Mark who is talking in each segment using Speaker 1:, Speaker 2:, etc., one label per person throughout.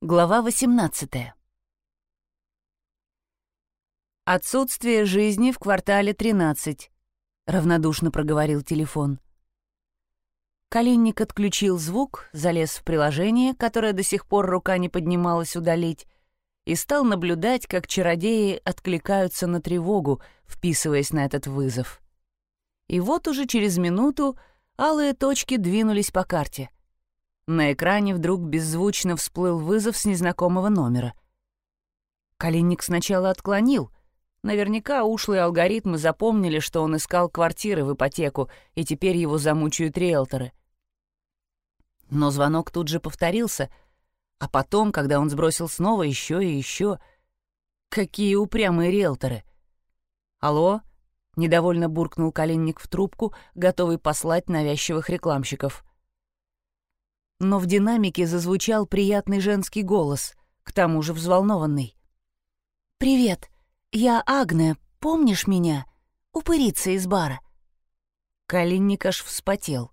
Speaker 1: Глава 18. «Отсутствие жизни в квартале 13», — равнодушно проговорил телефон. Калинник отключил звук, залез в приложение, которое до сих пор рука не поднималась удалить, и стал наблюдать, как чародеи откликаются на тревогу, вписываясь на этот вызов. И вот уже через минуту алые точки двинулись по карте — на экране вдруг беззвучно всплыл вызов с незнакомого номера. Калинник сначала отклонил. Наверняка ушлые алгоритмы запомнили, что он искал квартиры в ипотеку, и теперь его замучают риэлторы. Но звонок тут же повторился, а потом, когда он сбросил снова еще и еще... Какие упрямые риэлторы! «Алло?» — недовольно буркнул Калинник в трубку, готовый послать навязчивых рекламщиков но в динамике зазвучал приятный женский голос, к тому же взволнованный. «Привет, я Агне, помнишь меня? Упырица из бара». Калинник аж вспотел.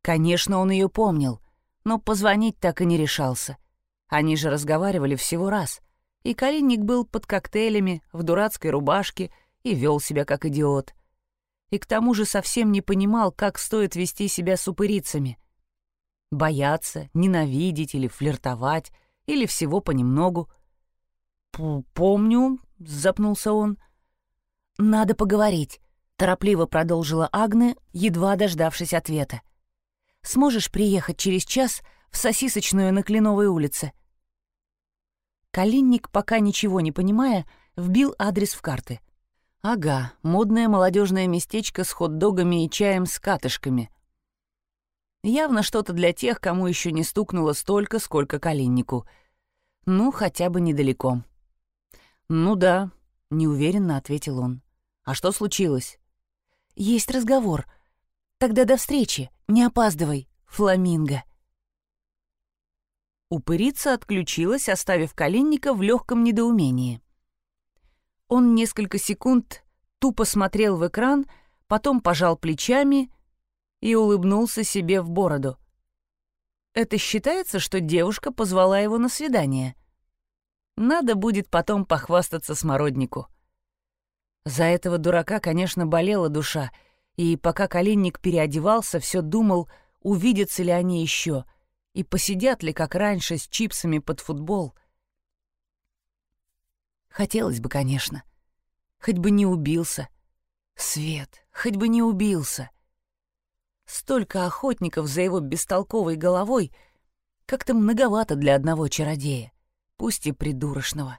Speaker 1: Конечно, он ее помнил, но позвонить так и не решался. Они же разговаривали всего раз, и Калинник был под коктейлями, в дурацкой рубашке и вел себя как идиот. И к тому же совсем не понимал, как стоит вести себя с упырицами — Бояться, ненавидеть или флиртовать, или всего понемногу. «Помню», — запнулся он. «Надо поговорить», — торопливо продолжила Агне, едва дождавшись ответа. «Сможешь приехать через час в сосисочную на Кленовой улице?» Калинник, пока ничего не понимая, вбил адрес в карты. «Ага, модное молодежное местечко с хот-догами и чаем с катышками», Явно что-то для тех, кому еще не стукнуло столько, сколько Калиннику. Ну, хотя бы недалеко. «Ну да», — неуверенно ответил он. «А что случилось?» «Есть разговор. Тогда до встречи. Не опаздывай, фламинго». Упырица отключилась, оставив Калинника в легком недоумении. Он несколько секунд тупо смотрел в экран, потом пожал плечами — и улыбнулся себе в бороду. Это считается, что девушка позвала его на свидание. Надо будет потом похвастаться смороднику. За этого дурака, конечно, болела душа, и пока Калинник переодевался, все думал, увидятся ли они еще, и посидят ли, как раньше, с чипсами под футбол. Хотелось бы, конечно. Хоть бы не убился. Свет, хоть бы не убился. — Столько охотников за его бестолковой головой как-то многовато для одного чародея, пусть и придурочного.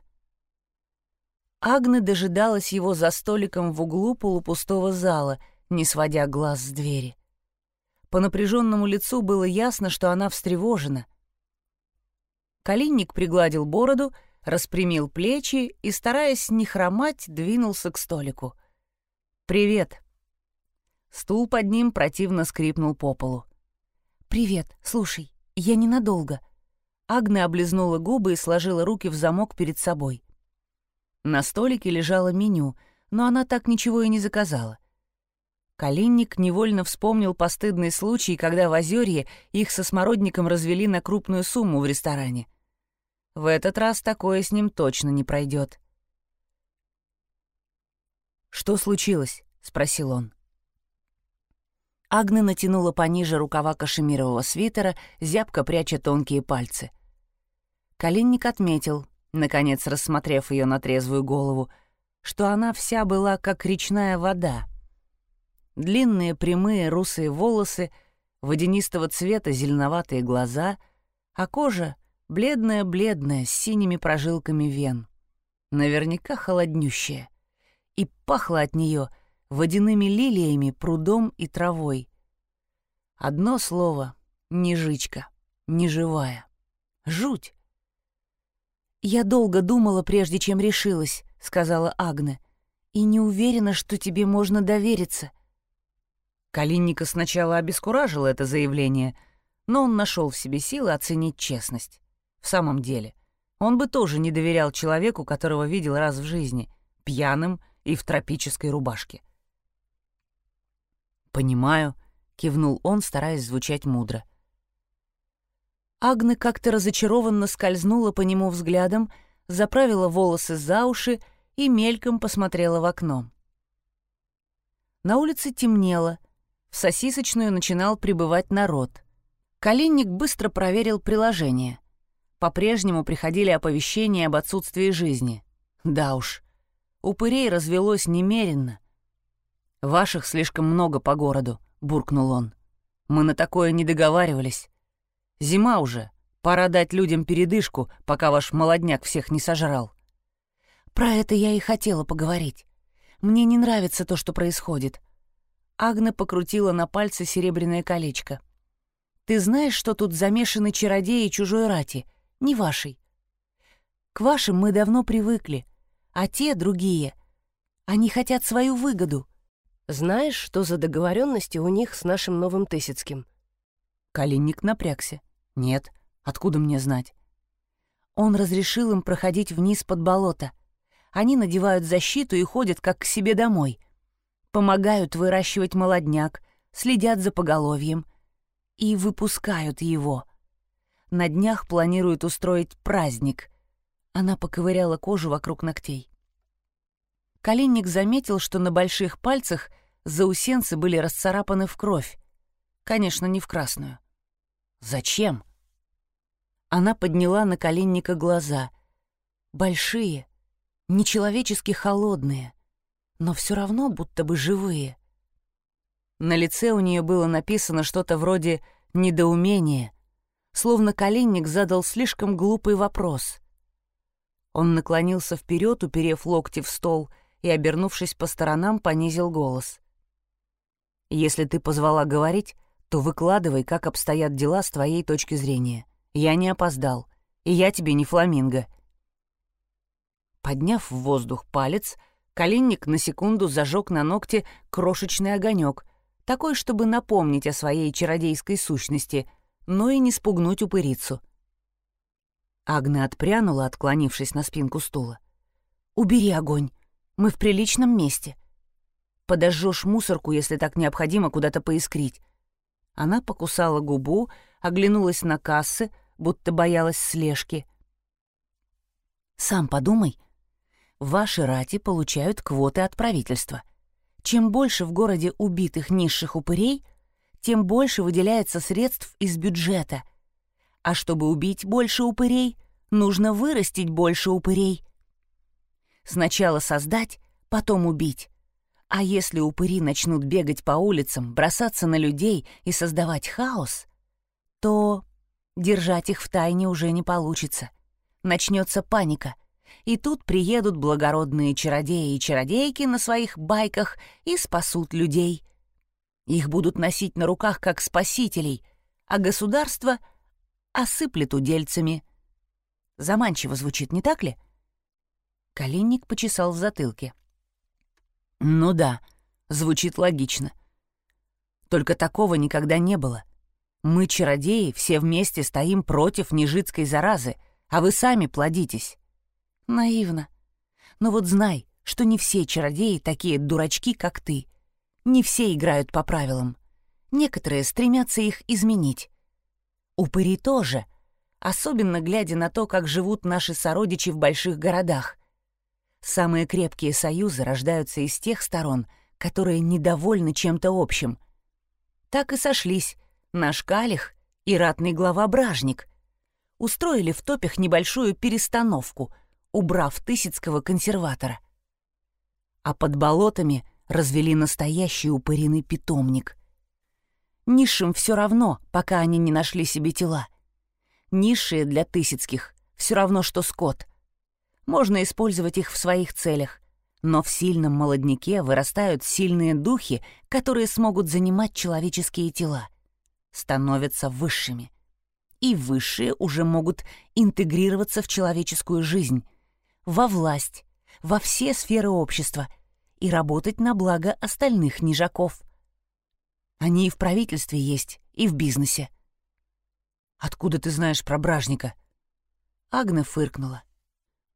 Speaker 1: Агне дожидалась его за столиком в углу полупустого зала, не сводя глаз с двери. По напряженному лицу было ясно, что она встревожена. Калинник пригладил бороду, распрямил плечи и, стараясь не хромать, двинулся к столику. «Привет», Стул под ним противно скрипнул по полу. «Привет, слушай, я ненадолго». Агне облизнула губы и сложила руки в замок перед собой. На столике лежало меню, но она так ничего и не заказала. Калинник невольно вспомнил постыдный случай, когда в Озерье их со смородником развели на крупную сумму в ресторане. В этот раз такое с ним точно не пройдет. «Что случилось?» — спросил он. Агна натянула пониже рукава кашемирового свитера, зябко пряча тонкие пальцы. Калинник отметил, наконец рассмотрев ее на трезвую голову, что она вся была как речная вода. Длинные прямые русые волосы, водянистого цвета зеленоватые глаза, а кожа бледная-бледная, с синими прожилками вен. Наверняка холоднющая. И пахло от нее — водяными лилиями, прудом и травой. Одно слово — нежичка, неживая. Жуть! «Я долго думала, прежде чем решилась», — сказала Агне, «и не уверена, что тебе можно довериться». Калинника сначала обескуражило это заявление, но он нашел в себе силы оценить честность. В самом деле, он бы тоже не доверял человеку, которого видел раз в жизни, пьяным и в тропической рубашке. «Понимаю», — кивнул он, стараясь звучать мудро. Агна как-то разочарованно скользнула по нему взглядом, заправила волосы за уши и мельком посмотрела в окно. На улице темнело, в сосисочную начинал прибывать народ. Калинник быстро проверил приложение. По-прежнему приходили оповещения об отсутствии жизни. Да уж, упырей развелось немеренно. «Ваших слишком много по городу», — буркнул он. «Мы на такое не договаривались. Зима уже, пора дать людям передышку, пока ваш молодняк всех не сожрал».
Speaker 2: «Про это я и хотела поговорить. Мне не нравится то, что происходит».
Speaker 1: Агна покрутила на пальце серебряное колечко. «Ты знаешь, что тут замешаны чародеи чужой рати, не вашей? К вашим мы давно привыкли, а те, другие, они хотят свою выгоду».
Speaker 2: «Знаешь, что за договоренности у них с нашим новым Тысяцким?»
Speaker 1: Калинник напрягся. «Нет, откуда мне знать?» Он разрешил им проходить вниз под болото — они надевают защиту и ходят как к себе домой. Помогают выращивать молодняк, следят за поголовьем и выпускают его. На днях планируют устроить праздник. Она поковыряла кожу вокруг ногтей. Калинник заметил, что на больших пальцах заусенцы были расцарапаны в кровь. Конечно, не в красную. Зачем? Она подняла на Калинника глаза. Большие, нечеловечески холодные, но все равно будто бы живые. На лице у нее было написано что-то вроде «недоумение», словно коленник задал слишком глупый вопрос. Он наклонился вперед, уперев локти в стол, и, обернувшись по сторонам, понизил голос. «Если ты позвала говорить, то выкладывай, как обстоят дела с твоей точки зрения. Я не опоздал, и я тебе не фламинго. Подняв в воздух палец, Калинник на секунду зажег на ногте крошечный огонек, такой, чтобы напомнить о своей чародейской сущности, но и не спугнуть упырицу. Агна отпрянула, отклонившись на спинку стула. «Убери огонь. Мы в приличном месте. Подожжешь мусорку, если так необходимо куда-то поискрить». Она покусала губу, оглянулась на кассы, будто боялась слежки. «Сам подумай, ваши рати получают квоты от правительства. Чем больше в городе убитых низших упырей, тем больше выделяется средств из бюджета. А чтобы убить больше упырей, нужно вырастить больше упырей. Сначала создать, потом убить. А если упыри начнут бегать по улицам, бросаться на людей и создавать хаос, то держать их в тайне уже не получится. Начнется паника — и тут приедут благородные чародеи и чародейки на своих байках и спасут людей. Их будут носить на руках как спасителей, а государство осыплет удельцами. Заманчиво звучит, не так ли? Калинник почесал в затылке. Ну да, звучит логично. Только такого никогда не было. Мы, чародеи, все вместе стоим против нежитской заразы, а вы сами плодитесь. Наивно. Но вот знай, что не все чародеи такие дурачки, как ты. Не все играют по правилам. Некоторые стремятся их изменить. Упыри тоже, особенно глядя на то, как живут наши сородичи в больших городах. Самые крепкие союзы рождаются из тех сторон, которые недовольны чем-то общим. Так и сошлись наш Калих и ратный глава Бражник. Устроили в топях небольшую перестановку — убрав Тысяцкого консерватора. А под болотами развели настоящий упыриный питомник. Низшим все равно, пока они не нашли себе тела. Низшие для Тысяцких все равно, что скот. Можно использовать их в своих целях, но в сильном молодняке вырастают сильные духи, которые смогут занимать человеческие тела, становятся высшими. И высшие уже могут интегрироваться в человеческую жизнь, во власть, во все сферы общества и работать на благо остальных нижаков. Они и в правительстве есть, и в бизнесе. «Откуда ты знаешь про Бражника?» Агна фыркнула.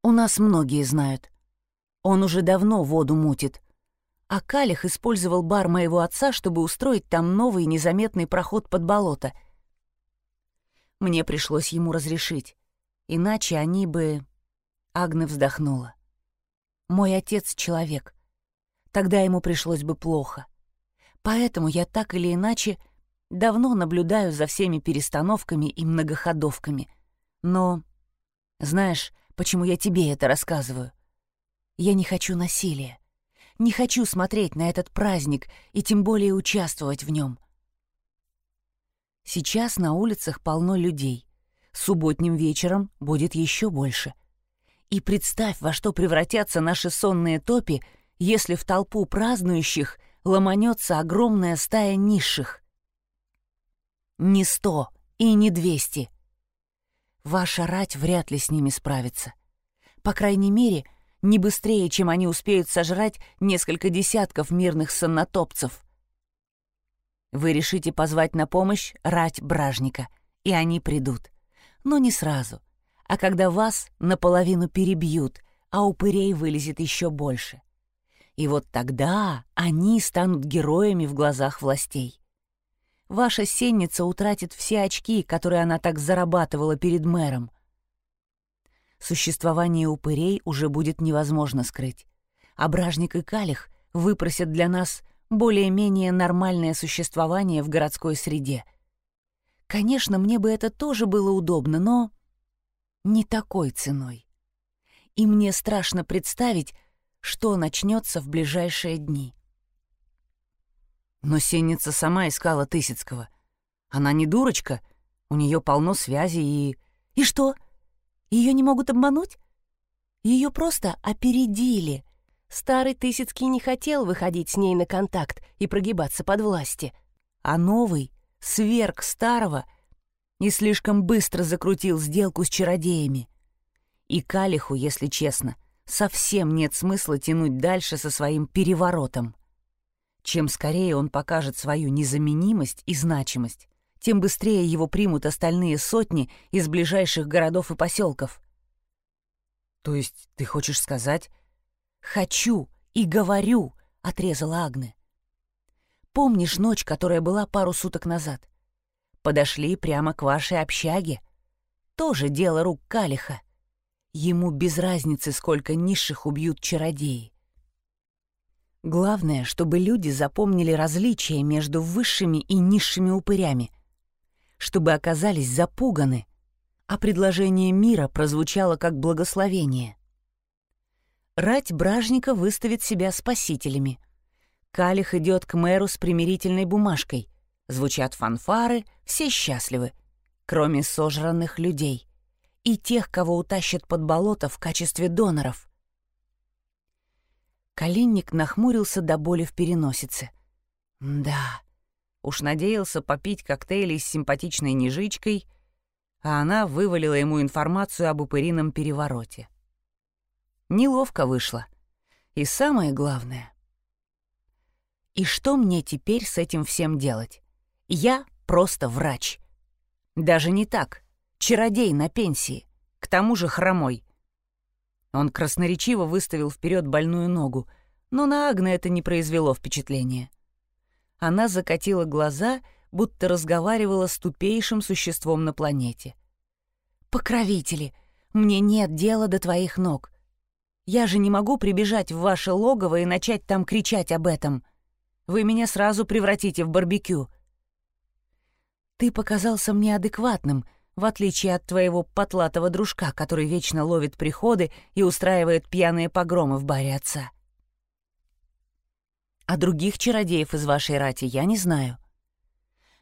Speaker 1: «У нас многие знают. Он уже давно воду мутит. А Калих использовал бар моего отца, чтобы устроить там новый незаметный проход под болото. Мне пришлось ему разрешить. Иначе они бы... Агна вздохнула. Мой отец — человек. Тогда ему пришлось бы плохо. Поэтому я так или иначе давно наблюдаю за всеми перестановками и многоходовками. Но, знаешь, почему я тебе это рассказываю? Я не хочу насилия. Не хочу смотреть на этот праздник и тем более участвовать в нем. Сейчас на улицах полно людей. Субботним вечером будет еще больше. И представь, во что превратятся наши сонные топи, если в толпу празднующих ломанется огромная стая низших. Не сто и не двести. Ваша рать вряд ли с ними справится. По крайней мере, — не быстрее, чем они успеют сожрать несколько десятков мирных соннотопцев. Вы решите позвать на помощь рать бражника, и они придут. Но не сразу, а когда вас наполовину перебьют, а упырей вылезет еще больше. И вот тогда они станут героями в глазах властей. Ваша сенница утратит все очки, которые она так зарабатывала перед мэром, существование упырей уже будет невозможно скрыть. А бражник и калих выпросят для нас более-менее нормальное существование в городской среде. Конечно, мне бы это тоже было удобно, но не такой ценой. И мне страшно представить, что начнется в ближайшие дни. Но Сенница сама искала Тысяцкого. Она не дурочка, у нее полно связей и... И что? — ее не могут обмануть? Ее просто опередили. Старый Тысяцкий не хотел выходить с ней на контакт и прогибаться под власти. А новый сверг старого и слишком быстро закрутил сделку с чародеями. И Калиху, если честно, совсем нет смысла тянуть дальше со своим переворотом. Чем скорее он покажет свою незаменимость и значимость, тем быстрее его примут остальные сотни из ближайших городов и поселков. «То есть ты хочешь сказать...» «Хочу и говорю», — отрезала Агне. «Помнишь ночь, которая была пару суток назад? Подошли прямо к вашей общаге. Тоже дело рук Калиха. Ему без разницы, сколько низших убьют чародеи. Главное, чтобы люди запомнили различия между высшими и низшими упырями, чтобы оказались запуганы, а предложение мира прозвучало как благословение. Рать бражника выставит себя спасителями. Калих идет к мэру с примирительной бумажкой. Звучат фанфары, все счастливы, кроме сожранных людей и тех, кого утащат под болото в качестве доноров. Калинник нахмурился до боли в переносице. «Да, Уж надеялся попить коктейли с симпатичной нежичкой, а она вывалила ему информацию об упырином перевороте. Неловко вышло. И самое главное. И что мне теперь с этим всем делать? Я просто врач. Даже не так. Чародей на пенсии. К тому же хромой. Он красноречиво выставил вперед больную ногу, но на Агне это не произвело впечатления. Она закатила глаза, будто разговаривала с тупейшим существом на планете. «Покровители, мне нет дела до твоих ног. Я же не могу прибежать в ваше логово и начать там кричать об этом. Вы меня сразу превратите в барбекю». «Ты показался мне адекватным», в отличие от твоего потлатого дружка, который вечно ловит приходы и устраивает пьяные погромы в баре отца. А других чародеев из вашей рати я не знаю.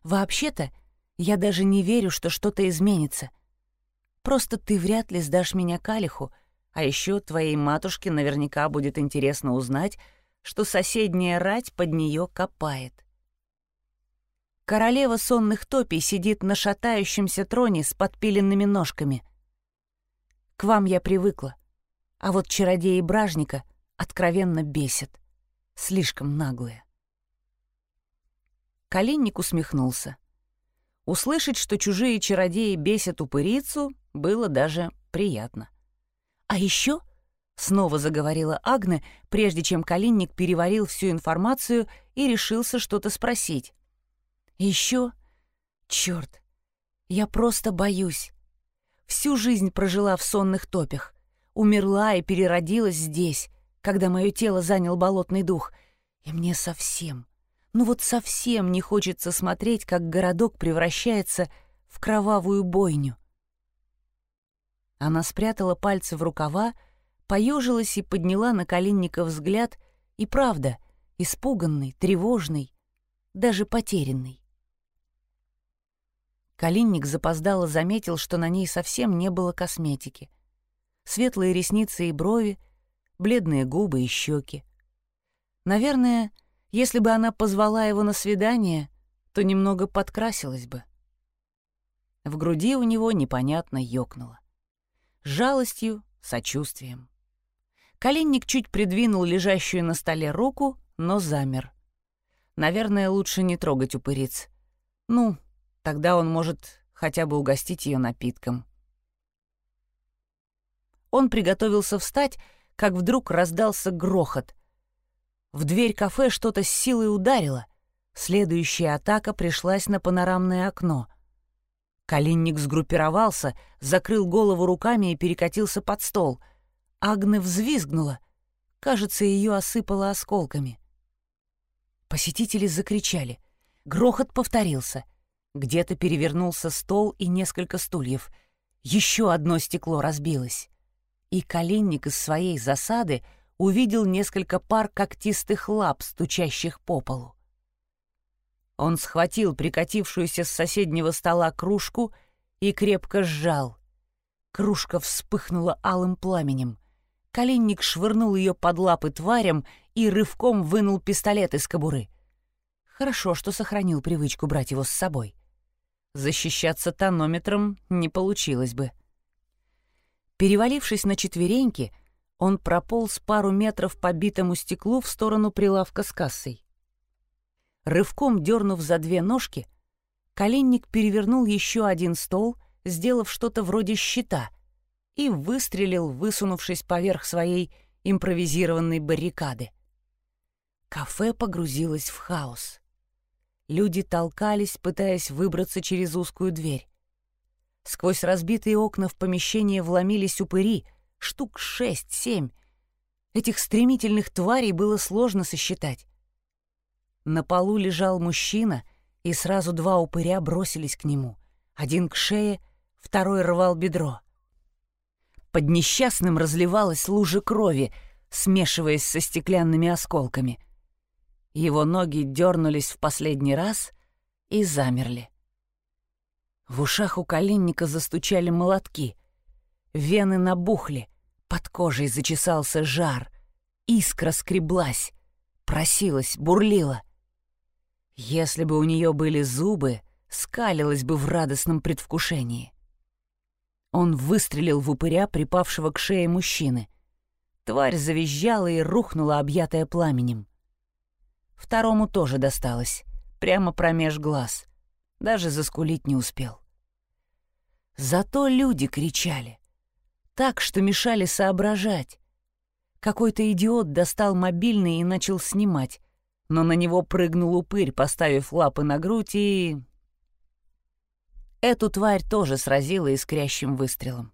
Speaker 1: Вообще-то, я даже не верю, что что-то изменится. Просто ты вряд ли сдашь меня калиху, а еще твоей матушке наверняка будет интересно узнать, что соседняя рать под нее копает. Королева сонных топий сидит на шатающемся троне с подпиленными ножками. К вам я привыкла, а вот чародеи бражника откровенно бесят слишком наглые. Калинник усмехнулся. Услышать, что чужие чародеи бесят упырицу, было даже приятно. «А еще?» — снова заговорила Агне, прежде чем Калинник переварил всю информацию и решился что-то спросить. «Еще? Черт!
Speaker 2: Я просто боюсь. Всю жизнь прожила в сонных топях. Умерла и переродилась здесь, когда мое тело занял болотный дух. И мне совсем, ну вот совсем не хочется смотреть, как городок превращается в кровавую бойню. Она спрятала пальцы в рукава, поежилась и подняла на коленника взгляд, и правда, испуганный, тревожный, даже потерянный. Калинник запоздало заметил, что на ней совсем не было косметики. Светлые ресницы и брови, бледные губы и щеки. Наверное, если бы она позвала его на свидание, то немного подкрасилась бы. В груди у него непонятно ёкнуло. Жалостью, сочувствием. Коленник чуть придвинул лежащую на столе руку, но замер. Наверное, лучше не трогать упыриц. Ну, тогда он может хотя бы угостить ее напитком. Он приготовился встать, как вдруг раздался грохот. В дверь кафе что-то с силой ударило. Следующая атака пришлась на панорамное окно. Калинник сгруппировался, закрыл голову руками и перекатился под стол. Агне взвизгнула. Кажется, ее осыпало осколками. Посетители закричали. Грохот повторился. Где-то перевернулся стол и несколько стульев. Еще одно стекло разбилось. И Калинник из своей засады увидел несколько пар когтистых лап, стучащих по полу. Он схватил прикатившуюся с соседнего стола кружку и крепко сжал. Кружка вспыхнула алым пламенем. Коленник швырнул ее под лапы тварям и рывком вынул пистолет из кобуры. Хорошо, что сохранил привычку брать его с собой. Защищаться тонометром не получилось бы. Перевалившись на четвереньки, он прополз пару метров по битому стеклу в сторону прилавка с кассой. Рывком дернув за две ножки, коленник перевернул еще один стол, сделав что-то вроде щита, и выстрелил, высунувшись поверх своей импровизированной баррикады. Кафе погрузилось в хаос. Люди толкались, пытаясь выбраться через узкую дверь. Сквозь разбитые окна в помещение вломились упыри, штук шесть-семь. Этих стремительных тварей было сложно сосчитать. На полу лежал мужчина, и сразу два упыря бросились к нему. Один к шее, второй рвал бедро. Под несчастным разливалась лужа крови, смешиваясь со стеклянными осколками. Его ноги дернулись в последний раз и замерли. В ушах у коленника застучали молотки. Вены набухли, под кожей зачесался жар. Искра скреблась, просилась, бурлила. Если бы у нее были зубы, скалилась бы в радостном предвкушении. Он выстрелил в упыря, припавшего к шее мужчины. Тварь завизжала и рухнула, объятая пламенем. Второму тоже досталось, прямо промеж глаз. Даже заскулить не успел. Зато люди кричали. Так, что мешали соображать. Какой-то идиот достал мобильный и начал снимать но на него прыгнул упырь, поставив лапы на грудь и... Эту тварь тоже сразила искрящим выстрелом.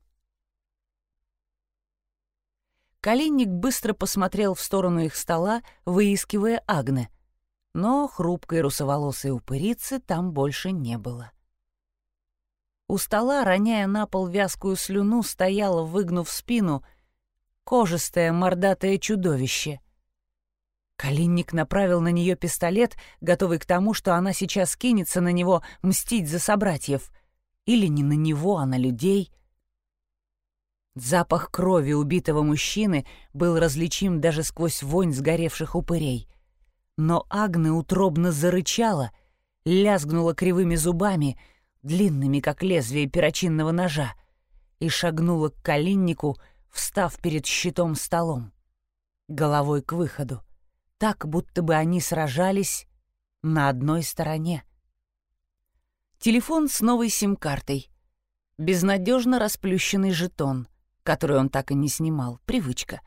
Speaker 2: Калинник быстро посмотрел в сторону их стола, выискивая Агне, но хрупкой русоволосой упырицы там больше не было. У стола, роняя на пол вязкую слюну, стояло, выгнув спину, кожистое мордатое чудовище — Калинник направил на нее пистолет, готовый к тому, что она сейчас кинется на него мстить за собратьев. Или не на него, а на людей. Запах крови убитого мужчины был различим даже сквозь вонь сгоревших упырей. Но Агне утробно зарычала, лязгнула кривыми зубами, длинными, как лезвие перочинного ножа, и шагнула к Калиннику, встав перед щитом столом, головой к выходу так, будто бы они сражались на одной стороне. Телефон с новой сим-картой. Безнадежно расплющенный жетон, который он так и не снимал. Привычка.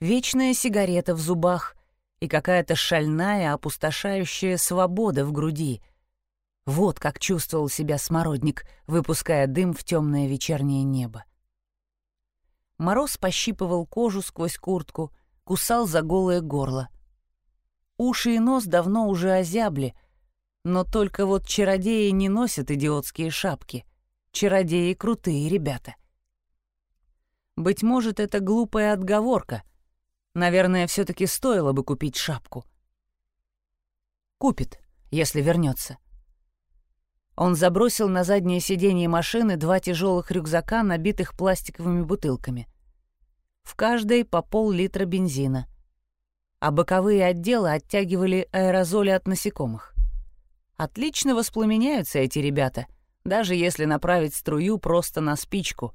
Speaker 2: Вечная сигарета в зубах и какая-то шальная, опустошающая свобода в груди.
Speaker 1: Вот как чувствовал себя смородник, выпуская дым в темное вечернее небо. Мороз пощипывал кожу сквозь куртку, кусал за голое горло. Уши и нос давно уже озябли, но только вот чародеи не носят идиотские шапки. Чародеи крутые ребята. Быть может, это глупая отговорка. Наверное, все таки стоило бы купить шапку. Купит, если вернется. Он забросил на заднее сиденье машины два тяжелых рюкзака, набитых пластиковыми бутылками. В каждой по пол-литра бензина. А боковые отделы оттягивали аэрозоли от насекомых. Отлично воспламеняются эти ребята, даже если направить струю просто на спичку.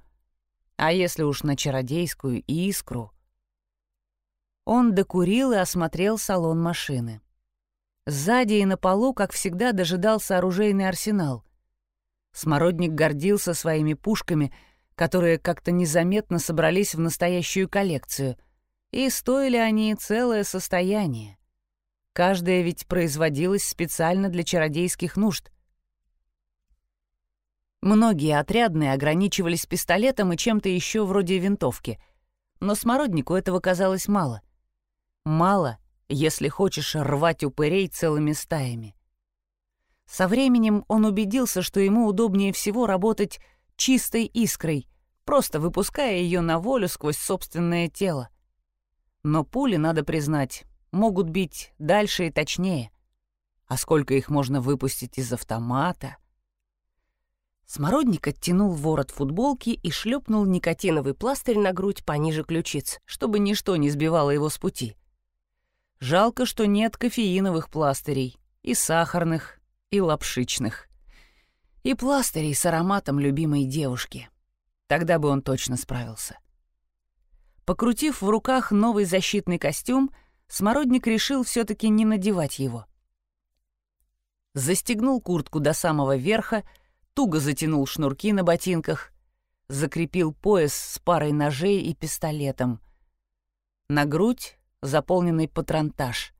Speaker 1: А если уж на чародейскую искру? Он докурил и осмотрел салон машины. Сзади и на полу, как всегда, дожидался оружейный арсенал. Смородник гордился своими пушками, которые как-то незаметно собрались в настоящую коллекцию, и стоили они целое состояние. Каждая ведь производилась специально для чародейских нужд. Многие отрядные ограничивались пистолетом и чем-то еще вроде винтовки, но Смороднику этого казалось мало. Мало — если хочешь рвать упырей целыми стаями. Со временем он убедился, что ему удобнее всего работать чистой искрой, просто выпуская ее на волю сквозь собственное тело. Но пули, надо признать, могут бить дальше и точнее. А сколько их можно выпустить из автомата? Смородник оттянул ворот футболки и шлепнул никотиновый пластырь на грудь пониже ключиц, чтобы ничто не сбивало его с пути. Жалко, что нет кофеиновых пластырей, и сахарных, и лапшичных. И пластырей с ароматом любимой девушки. Тогда бы он точно справился. Покрутив в руках новый защитный костюм, Смородник решил все таки не надевать его. Застегнул куртку до самого верха, туго затянул шнурки на ботинках, закрепил пояс с парой ножей и пистолетом. На грудь заполненный патронтаж.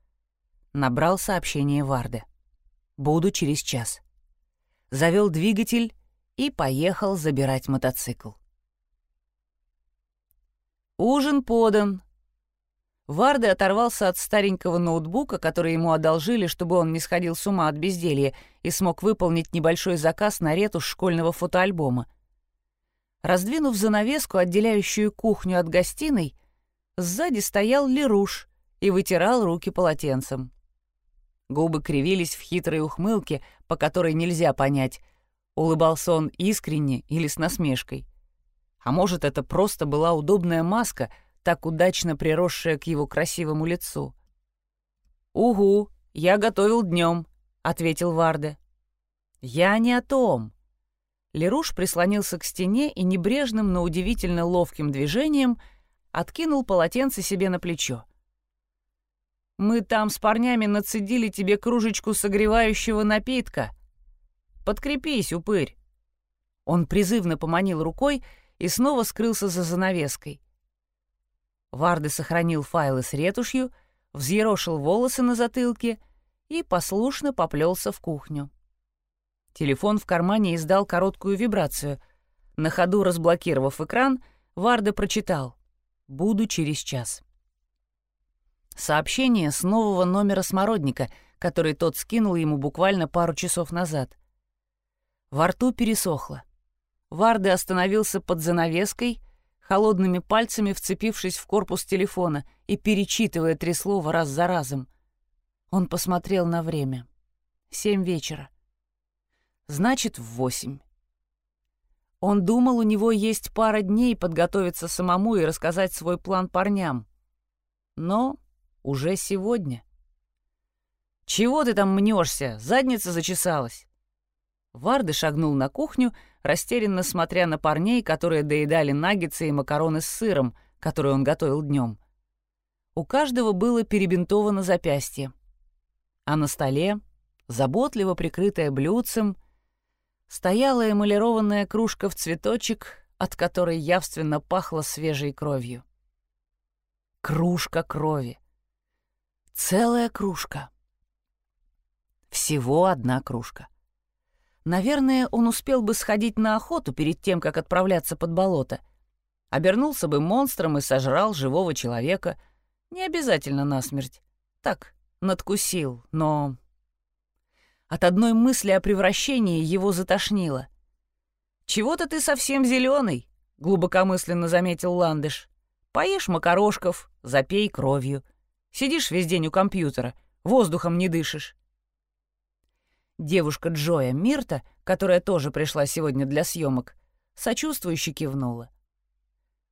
Speaker 1: Набрал сообщение Варды. «Буду через час». Завел двигатель и поехал забирать мотоцикл. Ужин подан. Варды оторвался от старенького ноутбука, который ему одолжили, чтобы он не сходил с ума от безделья и смог выполнить небольшой заказ на ретушь школьного фотоальбома. Раздвинув занавеску, отделяющую кухню от гостиной, Сзади стоял Леруш и вытирал руки полотенцем. Губы кривились в хитрой ухмылке, по которой нельзя понять, улыбался он искренне или с насмешкой. А может, это просто была удобная маска, так удачно приросшая к его красивому лицу. «Угу, я готовил днем», — ответил Варде. «Я не о том». Леруш прислонился к стене и небрежным, но удивительно ловким движением — откинул полотенце себе на плечо. «Мы там с парнями нацедили тебе кружечку согревающего напитка. Подкрепись, упырь!» Он призывно поманил рукой и снова скрылся за занавеской. Варды сохранил файлы с ретушью, взъерошил волосы на затылке и послушно поплелся в кухню. Телефон в кармане издал короткую вибрацию. На ходу разблокировав экран, Варда прочитал. Буду через час. Сообщение с нового номера смородника, который тот скинул ему буквально пару часов назад. Во рту пересохло. Варды остановился под занавеской, холодными пальцами вцепившись в корпус телефона и перечитывая три слова раз за разом. Он посмотрел на время. Семь вечера. Значит, в восемь. Он думал, у него есть пара дней подготовиться самому и рассказать свой план парням. Но уже сегодня. «Чего ты там мнешься? Задница зачесалась». Варды шагнул на кухню, растерянно смотря на парней, которые доедали наггетсы и макароны с сыром, которые он готовил днем. У каждого было перебинтовано запястье. А на столе, заботливо прикрытое блюдцем, стояла эмалированная кружка в цветочек, от которой явственно пахло свежей кровью. Кружка крови. Целая кружка. Всего одна кружка. Наверное, он успел бы сходить на охоту перед тем, как отправляться под болото. Обернулся бы монстром и сожрал живого человека. Не обязательно насмерть. Так, надкусил, но... От одной мысли о превращении его затошнило. «Чего-то ты совсем зеленый, глубокомысленно заметил Ландыш. «Поешь макарошков, запей кровью. Сидишь весь день у компьютера, воздухом не дышишь». Девушка Джоя Мирта, которая тоже пришла сегодня для съемок, сочувствующе кивнула.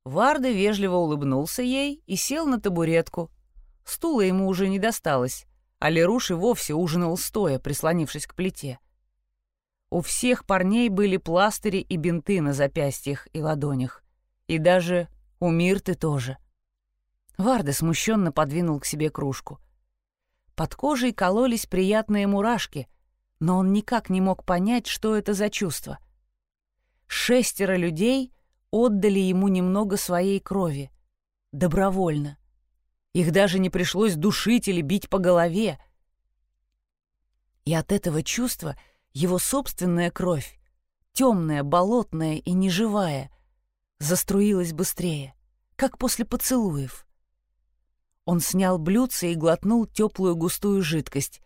Speaker 1: Варда вежливо улыбнулся ей и сел на табуретку. Стула ему уже не досталось, а Леруш и вовсе ужинал стоя, прислонившись к плите. У всех парней были пластыри и бинты на запястьях и ладонях. И даже у Мирты тоже. Варда смущенно подвинул к себе кружку. Под кожей кололись приятные мурашки, но он никак не мог понять, что это за чувство. Шестеро людей отдали ему немного своей крови. Добровольно. Их даже не пришлось душить или бить по голове. И от этого чувства его собственная кровь, темная, болотная и неживая, заструилась быстрее, как после поцелуев. Он снял блюдце и глотнул теплую густую жидкость,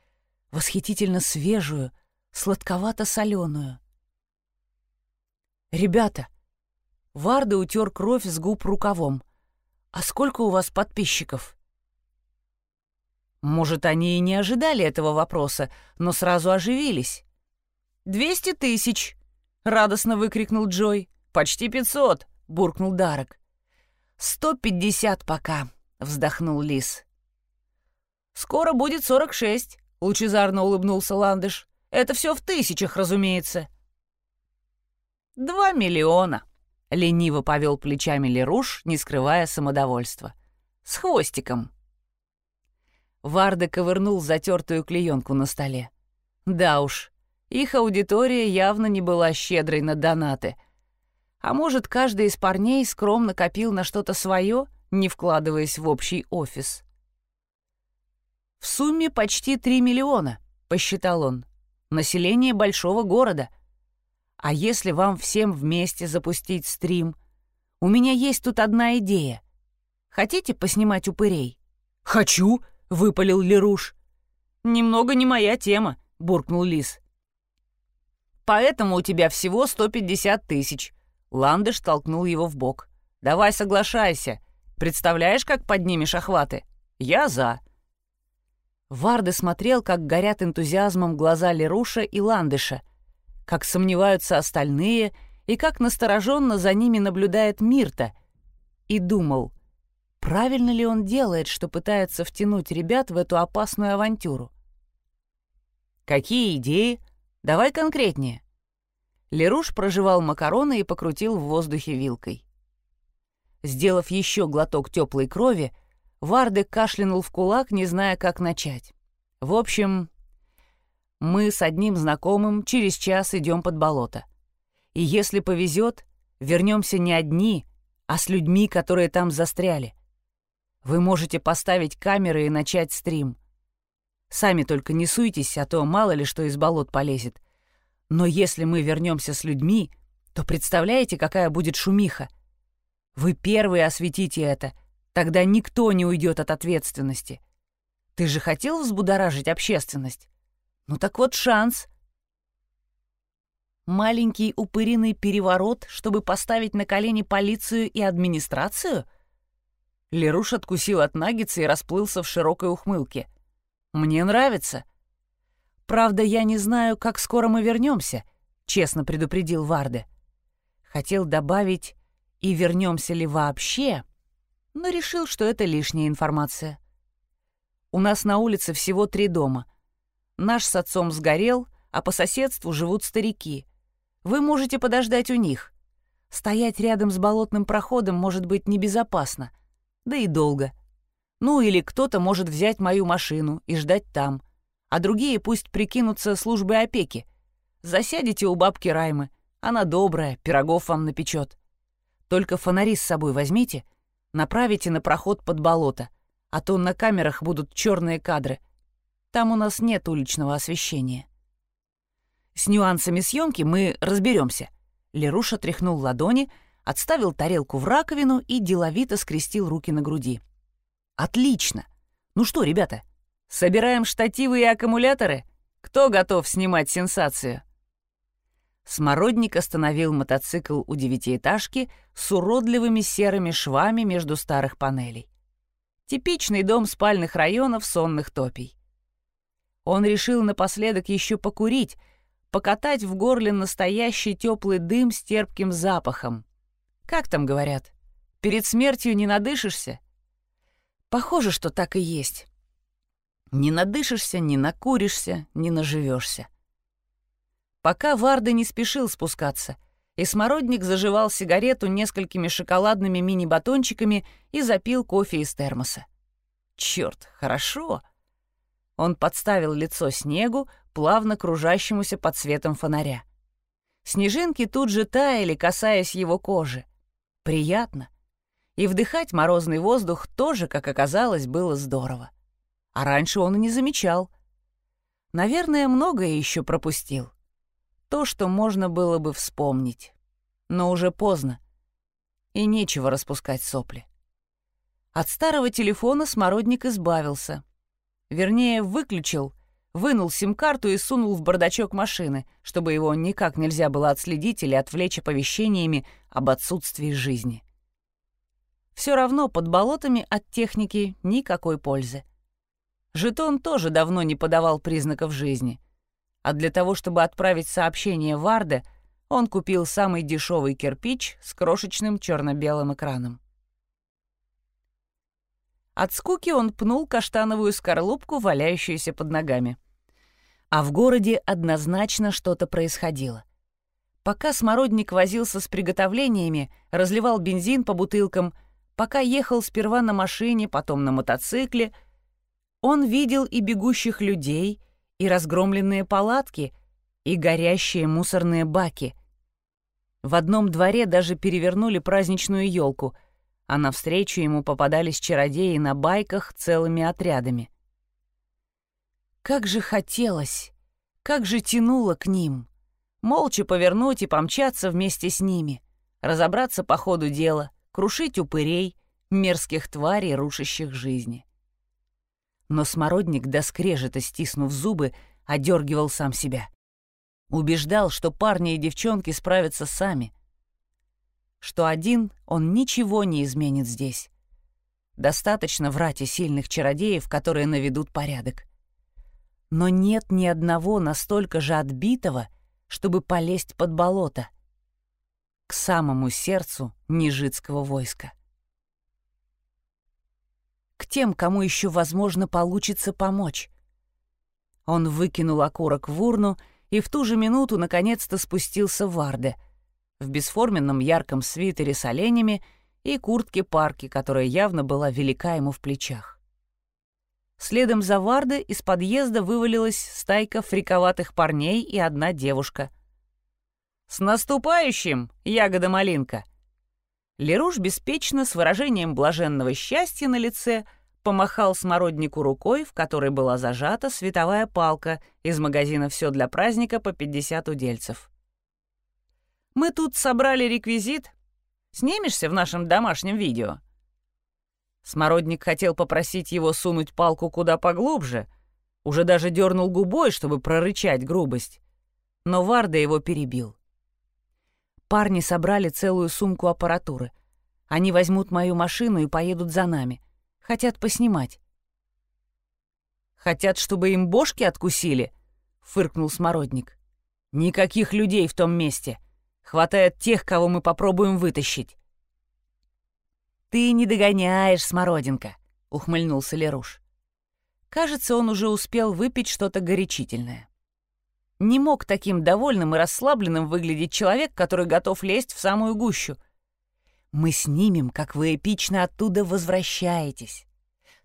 Speaker 1: восхитительно свежую, сладковато-соленую. «Ребята!» Варда утер кровь с губ рукавом. «А сколько у вас подписчиков?» Может, они и не ожидали этого вопроса, но сразу оживились. «Двести тысяч!» — радостно выкрикнул Джой. «Почти пятьсот!» — буркнул Дарок. «Сто пятьдесят пока!» — вздохнул Лис. «Скоро будет сорок шесть!» — лучезарно улыбнулся Ландыш. «Это все в тысячах, разумеется». «Два миллиона!» — лениво повел плечами Леруш, не скрывая самодовольства. «С хвостиком!» Варда ковырнул затертую клеенку на столе. Да уж, их аудитория явно не была щедрой на донаты. А может, каждый из парней скромно копил на что-то свое, не вкладываясь в общий офис. «В сумме почти 3 миллиона», — посчитал он. «Население большого города. А если вам всем вместе запустить стрим? У меня есть тут одна идея. Хотите поснимать упырей?»
Speaker 2: «Хочу!» — выпалил Леруш.
Speaker 1: «Немного не моя тема», — буркнул Лис. «Поэтому у тебя всего 150 тысяч». Ландыш толкнул его в бок. «Давай соглашайся. Представляешь, как поднимешь охваты? Я за». Варды смотрел, как горят энтузиазмом глаза Леруша и Ландыша, как сомневаются остальные и как настороженно за ними наблюдает Мирта, и думал, Правильно ли он делает, что пытается втянуть ребят в эту опасную авантюру? «Какие идеи? Давай конкретнее». Леруш прожевал макароны и покрутил в воздухе вилкой. Сделав еще глоток теплой крови, Варды кашлянул в кулак, не зная, как начать. «В общем, мы с одним знакомым через час идем под болото. И если повезет, вернемся не одни, а с людьми, которые там застряли. Вы можете поставить камеры и начать стрим. Сами только не суйтесь, а то мало ли что из болот полезет. Но если мы вернемся с людьми, то представляете, какая будет шумиха? Вы первые осветите это, тогда никто не уйдет от ответственности. Ты же хотел взбудоражить общественность? Ну так вот шанс. Маленький упыриный переворот, чтобы поставить на колени полицию и администрацию — Леруш откусил от наггетса и расплылся в широкой ухмылке. «Мне нравится». «Правда, я не знаю, как скоро мы вернемся», — честно предупредил Варде. Хотел добавить «и вернемся ли вообще», но решил, что это лишняя информация. У нас на улице всего три дома. Наш с отцом сгорел, а по соседству живут старики. Вы можете подождать у них. Стоять рядом с болотным проходом может быть небезопасно да и долго. Ну или кто-то может взять мою машину и ждать там, а другие пусть прикинутся службой опеки. Засядете у бабки Раймы, она добрая, пирогов вам напечет. Только фонари с собой возьмите, направите на проход под болото, а то на камерах будут черные кадры. Там у нас нет уличного освещения. С нюансами съемки мы разберемся. Леруша тряхнул ладони, отставил тарелку в раковину и деловито скрестил руки на груди. «Отлично! Ну что, ребята, собираем штативы и аккумуляторы? Кто готов снимать сенсацию?» Смородник остановил мотоцикл у девятиэтажки с уродливыми серыми швами между старых панелей. Типичный дом спальных районов сонных топий. Он решил напоследок еще покурить, покатать в горле настоящий теплый дым с терпким запахом. Как там говорят? Перед смертью не надышишься? Похоже, что так и есть. Не надышишься, не накуришься, не наживешься. Пока Варда не спешил спускаться, и смородник заживал сигарету несколькими шоколадными мини-батончиками и запил кофе из термоса. Черт, хорошо! Он подставил лицо снегу, плавно кружащемуся под светом фонаря. Снежинки тут же таяли, касаясь его кожи. Приятно. И вдыхать морозный воздух тоже, как оказалось, было здорово. А раньше он и не замечал. Наверное, многое еще пропустил. То, что можно было бы вспомнить. Но уже поздно. И нечего распускать сопли. От старого телефона смородник избавился. Вернее, выключил, вынул сим-карту и сунул в бардачок машины, чтобы его никак нельзя было отследить или отвлечь оповещениями об отсутствии жизни. Все равно под болотами от техники никакой пользы. Жетон тоже давно не подавал признаков жизни — а для того, чтобы отправить сообщение Варде, он купил самый дешевый кирпич с крошечным черно-белым экраном. От скуки он пнул каштановую скорлупку, валяющуюся под ногами. А в городе однозначно что-то происходило. Пока смородник возился с приготовлениями, разливал бензин по бутылкам, пока ехал сперва на машине, потом на мотоцикле, он видел и бегущих людей, и разгромленные палатки, и горящие мусорные баки. В одном дворе даже перевернули праздничную елку, а навстречу ему попадались чародеи на байках целыми отрядами. Как же хотелось, как же тянуло к ним. Молча повернуть и помчаться вместе с ними, разобраться по ходу дела, крушить упырей, мерзких тварей, рушащих жизни но смородник до скрежета, стиснув зубы, одергивал сам себя. Убеждал, что парни и девчонки справятся сами. Что один он ничего не изменит здесь. Достаточно врать и сильных чародеев, которые наведут порядок. Но нет ни одного настолько же отбитого, чтобы полезть под болото. К самому сердцу нежитского войска к тем, кому еще, возможно, получится помочь. Он выкинул окурок в урну и в ту же минуту наконец-то спустился в Варде, в бесформенном ярком свитере с оленями и куртке парки, которая явно была велика ему в плечах. Следом за Варде из подъезда вывалилась стайка фриковатых парней и одна девушка. «С наступающим, ягода-малинка!» Леруш беспечно, с выражением блаженного счастья на лице, помахал смороднику рукой, в которой была зажата световая палка из магазина «Все для праздника» по 50 удельцев. «Мы тут собрали реквизит. Снимешься в нашем домашнем видео?» Смородник хотел попросить его сунуть палку куда поглубже, уже даже дернул губой, чтобы прорычать грубость. Но Варда его перебил. Парни собрали целую сумку аппаратуры. Они возьмут мою машину и поедут за нами. Хотят поснимать. «Хотят, чтобы им бошки откусили?» — фыркнул Смородник. «Никаких людей в том месте. Хватает тех, кого мы попробуем вытащить». «Ты не догоняешь, Смородинка», — ухмыльнулся Леруш. Кажется, он уже успел выпить что-то горячительное. Не мог таким довольным и расслабленным выглядеть человек, который готов лезть в самую гущу. Мы снимем, как вы эпично оттуда возвращаетесь.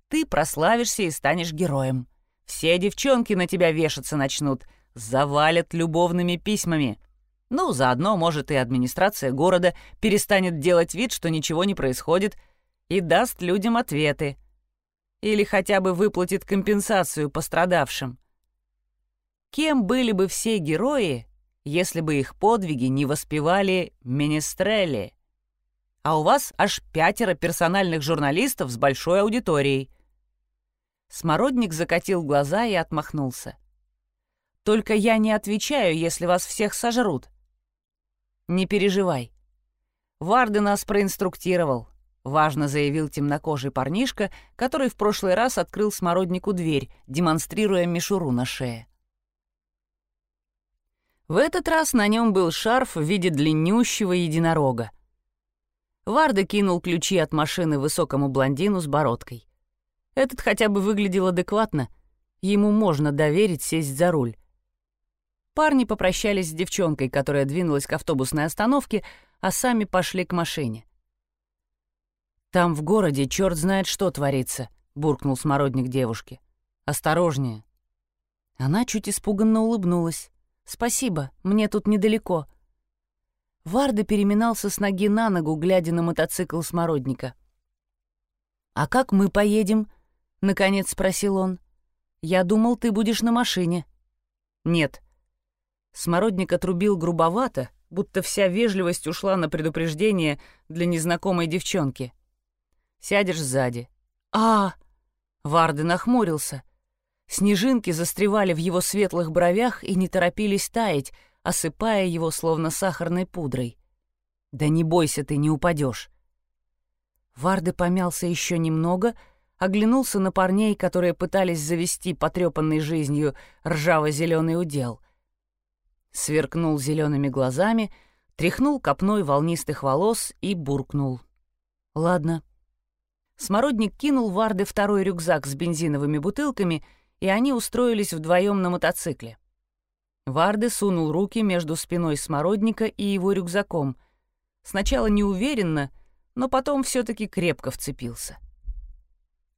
Speaker 1: Ты прославишься и станешь героем. Все девчонки на тебя вешаться начнут, завалят любовными письмами. Ну, заодно, может, и администрация города перестанет делать вид, что ничего не происходит, и даст людям ответы. Или хотя бы выплатит компенсацию пострадавшим. Кем были бы все герои, если бы их подвиги не воспевали Менестрелли. А у вас аж пятеро персональных журналистов с большой аудиторией. Смородник закатил глаза и отмахнулся. «Только я не отвечаю, если вас всех сожрут». «Не переживай. Варды нас проинструктировал. — важно заявил темнокожий парнишка, который в прошлый раз открыл смороднику дверь, демонстрируя мишуру на шее. В этот раз на нем был шарф в виде длиннющего единорога. Варда кинул ключи от машины высокому блондину с бородкой. Этот хотя бы выглядел адекватно, ему можно доверить сесть за руль. Парни попрощались с девчонкой, которая двинулась к автобусной остановке, а сами пошли к машине. «Там в городе черт знает что творится», — буркнул смородник девушке. «Осторожнее». Она чуть испуганно улыбнулась. «Спасибо, мне тут недалеко». Варда переминался с ноги на ногу, глядя на мотоцикл смородника. «А как мы поедем?» — наконец спросил он. «Я думал, ты будешь на машине». «Нет». Смородник отрубил грубовато, будто вся вежливость ушла на предупреждение для незнакомой девчонки. Сядешь сзади. А! Варды нахмурился. Снежинки застревали в его светлых бровях и не торопились таять, осыпая его словно сахарной пудрой. Да не бойся ты, не упадешь. Варды помялся еще немного, оглянулся на парней, которые пытались завести потрепанной жизнью ржаво-зеленый удел. Сверкнул зелеными глазами, тряхнул копной волнистых волос и буркнул. «Ладно, Смородник кинул Варды второй рюкзак с бензиновыми бутылками, и они устроились вдвоем на мотоцикле. Варды сунул руки между спиной Смородника и его рюкзаком. Сначала неуверенно, но потом все таки крепко вцепился.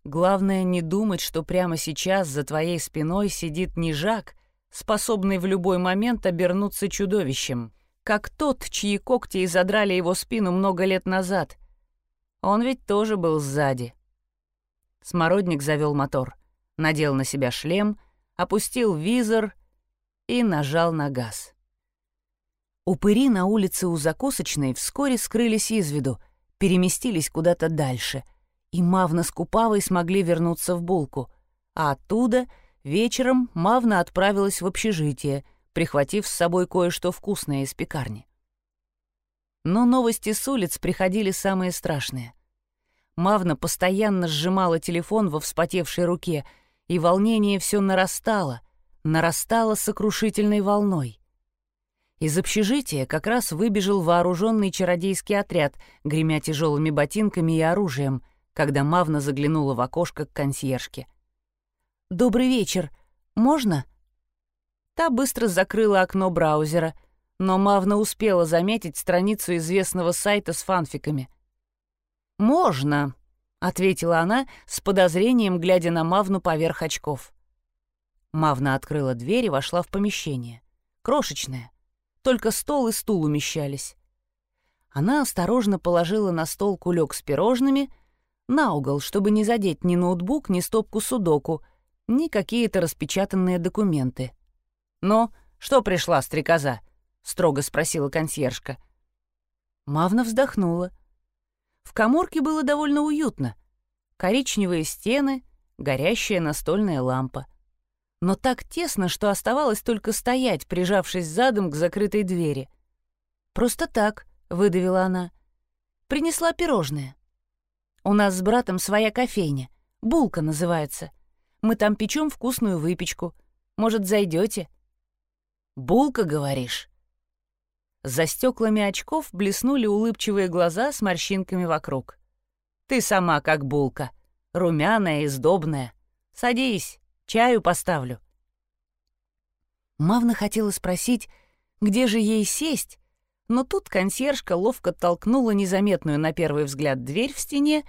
Speaker 1: Главное не думать, что прямо сейчас за твоей спиной сидит нежак, способный в любой момент обернуться чудовищем, как тот, чьи когти изодрали его спину много лет назад — он ведь тоже был сзади. Смородник завел мотор, надел на себя шлем, опустил визор и нажал на газ. Упыри на улице у закусочной вскоре скрылись из виду, переместились куда-то дальше, и Мавна с Купавой смогли вернуться в булку, а оттуда вечером Мавна отправилась в общежитие, прихватив с собой кое-что вкусное из пекарни. Но новости с улиц приходили самые страшные. Мавна постоянно сжимала телефон во вспотевшей руке, и волнение все нарастало, нарастало сокрушительной волной. Из общежития как раз выбежал вооруженный чародейский отряд, гремя тяжелыми ботинками и оружием, когда Мавна заглянула в окошко к консьержке. «Добрый вечер. Можно?» Та быстро закрыла окно браузера — но Мавна успела заметить страницу известного сайта с фанфиками. «Можно», — ответила она с подозрением, глядя на Мавну поверх очков. Мавна открыла дверь и вошла в помещение. Крошечное. Только стол и стул умещались. Она осторожно положила на стол кулек с пирожными, на угол, чтобы не задеть ни ноутбук, ни стопку судоку, ни какие-то распечатанные документы. «Ну, что пришла, стрекоза?» строго спросила консьержка. Мавна вздохнула. В коморке было довольно уютно. Коричневые стены, горящая настольная лампа. Но так тесно, что оставалось только стоять, прижавшись задом к закрытой двери. «Просто так», — выдавила она. «Принесла пирожное. У нас с братом своя кофейня. Булка называется. Мы там печем вкусную выпечку. Может, зайдете? «Булка, говоришь?» За стеклами очков блеснули улыбчивые глаза с морщинками вокруг. «Ты сама как булка, румяная и сдобная. Садись, чаю поставлю». Мавна хотела спросить, где же ей сесть, но тут консьержка ловко толкнула незаметную на первый взгляд дверь в стене,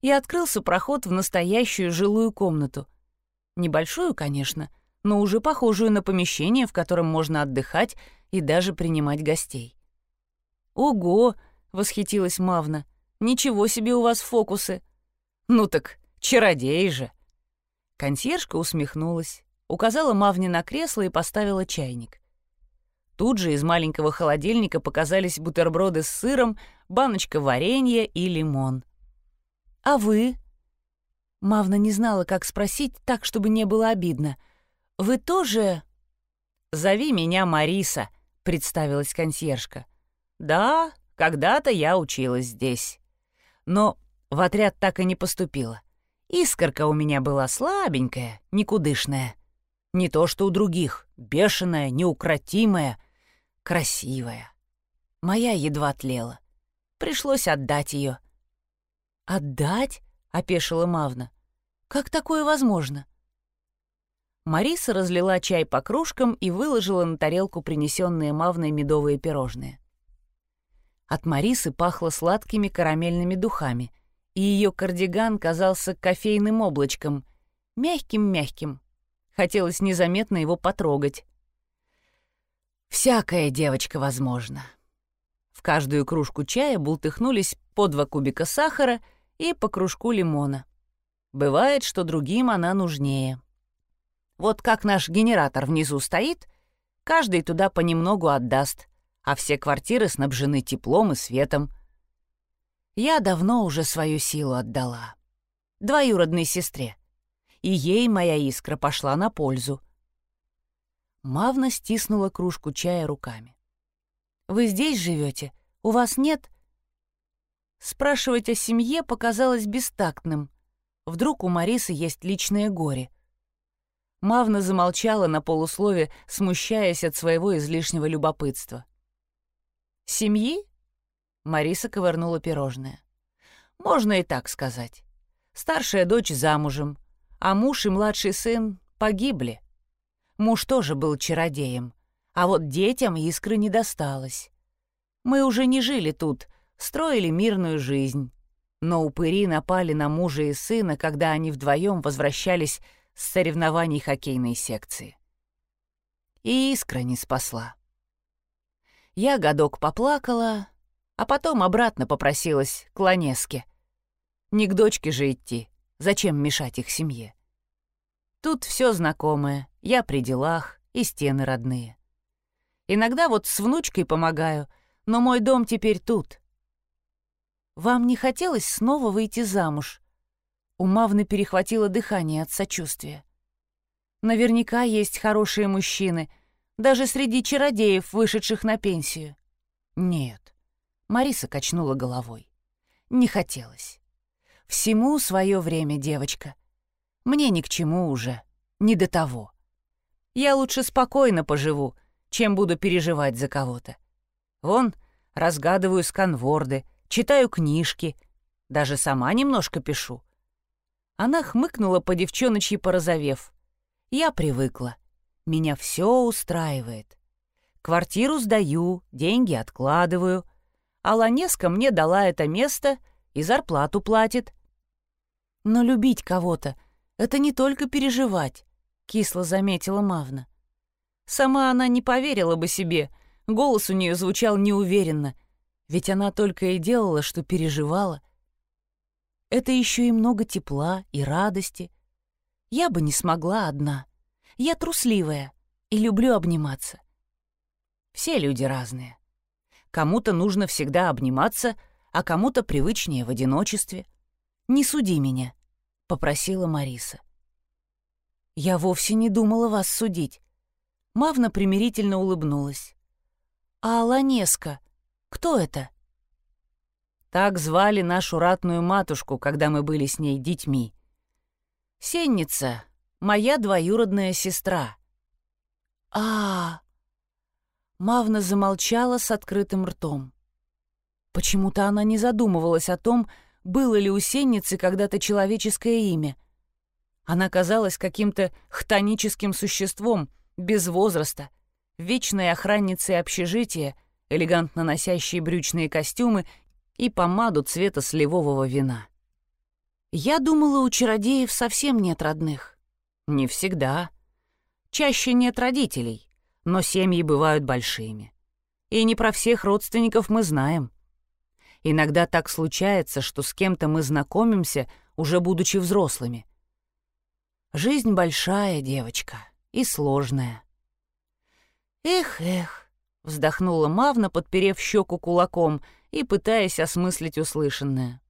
Speaker 1: и открылся проход в настоящую жилую комнату. Небольшую, конечно, но уже похожую на помещение, в котором можно отдыхать и даже принимать гостей. «Ого!» — восхитилась Мавна. «Ничего себе у вас фокусы!» «Ну так, чародей же!» Консьержка усмехнулась, указала Мавне на кресло и поставила чайник.
Speaker 2: Тут же из маленького холодильника показались бутерброды с сыром, баночка варенья и лимон. «А вы?» Мавна не знала, как спросить так, чтобы не было обидно. «Вы тоже...» «Зови меня Мариса», — представилась консьержка. «Да, когда-то я училась здесь. Но в отряд так и не поступила. Искорка у меня была слабенькая, никудышная. Не то что у других, бешеная, неукротимая, красивая. Моя едва тлела. Пришлось отдать ее. «Отдать?» — опешила Мавна. «Как такое возможно?» Мариса разлила чай по кружкам и выложила на тарелку принесенные Мавной медовые пирожные. От Марисы пахло сладкими карамельными духами, и ее кардиган казался кофейным облачком, мягким-мягким. Хотелось незаметно его потрогать. Всякая девочка возможно. В каждую кружку чая бултыхнулись по два кубика сахара и по кружку лимона. Бывает, что другим она нужнее. Вот как наш генератор внизу стоит, каждый туда понемногу отдаст, а все квартиры снабжены теплом и светом. Я давно уже свою силу отдала. Двоюродной сестре. И ей моя искра пошла на пользу. Мавна стиснула кружку чая руками. «Вы здесь живете? У вас нет?» Спрашивать о семье показалось бестактным. Вдруг у Марисы есть личное горе. Мавна замолчала на полуслове, смущаясь от своего излишнего любопытства. «Семьи?» — Мариса ковырнула пирожное. «Можно и так сказать. Старшая дочь замужем, а муж и младший сын погибли. Муж тоже был чародеем, а вот детям искры не досталось. Мы уже не жили тут, строили мирную жизнь. Но упыри напали на мужа и сына, когда они вдвоем возвращались с соревнований хоккейной секции. И искра не спасла. Я годок поплакала, а потом обратно попросилась к Ланеске. Не к дочке же идти, зачем мешать их семье? Тут все знакомое, я при делах и стены родные. Иногда вот с внучкой помогаю, но мой дом теперь тут. Вам не хотелось снова выйти замуж? У Мавны перехватило дыхание от сочувствия. Наверняка есть хорошие мужчины, даже среди чародеев, вышедших на пенсию. Нет, Мариса качнула головой. Не хотелось. Всему свое время, девочка. Мне ни к чему уже, не до того. Я лучше спокойно поживу, чем буду переживать за кого-то. Вон, разгадываю сканворды, читаю книжки, даже сама немножко пишу. Она хмыкнула по девчоночьи порозовев. Я привыкла. Меня все устраивает. Квартиру сдаю, деньги откладываю. А Ланеска мне дала это место и зарплату платит. Но любить кого-то — это не только переживать, кисло заметила Мавна. Сама она не поверила бы себе, голос у нее звучал неуверенно, ведь она только и делала, что переживала. Это еще и много тепла и радости. Я бы не смогла одна. Я трусливая и люблю обниматься. Все люди разные. Кому-то нужно всегда обниматься, а кому-то привычнее в одиночестве. Не суди меня. — попросила Мариса. «Я вовсе не думала вас судить». Мавна примирительно улыбнулась. «А Ланеска? Кто это?» Так звали нашу ратную матушку, когда мы были с ней детьми. Сенница, моя двоюродная сестра. А, -а, а Мавна замолчала с открытым ртом. Почему-то она не задумывалась о том, было ли у сенницы когда-то человеческое имя. Она казалась каким-то хтоническим существом, без возраста, вечной охранницей общежития, элегантно носящей брючные костюмы и помаду цвета сливового вина. Я думала, у чародеев совсем нет родных. Не всегда. Чаще нет родителей, но семьи бывают большими. И не про всех родственников мы знаем. Иногда так случается, что с кем-то мы знакомимся, уже будучи взрослыми. Жизнь большая, девочка, и сложная. Эх, эх,
Speaker 1: вздохнула Мавна, подперев щеку кулаком и пытаясь осмыслить услышанное.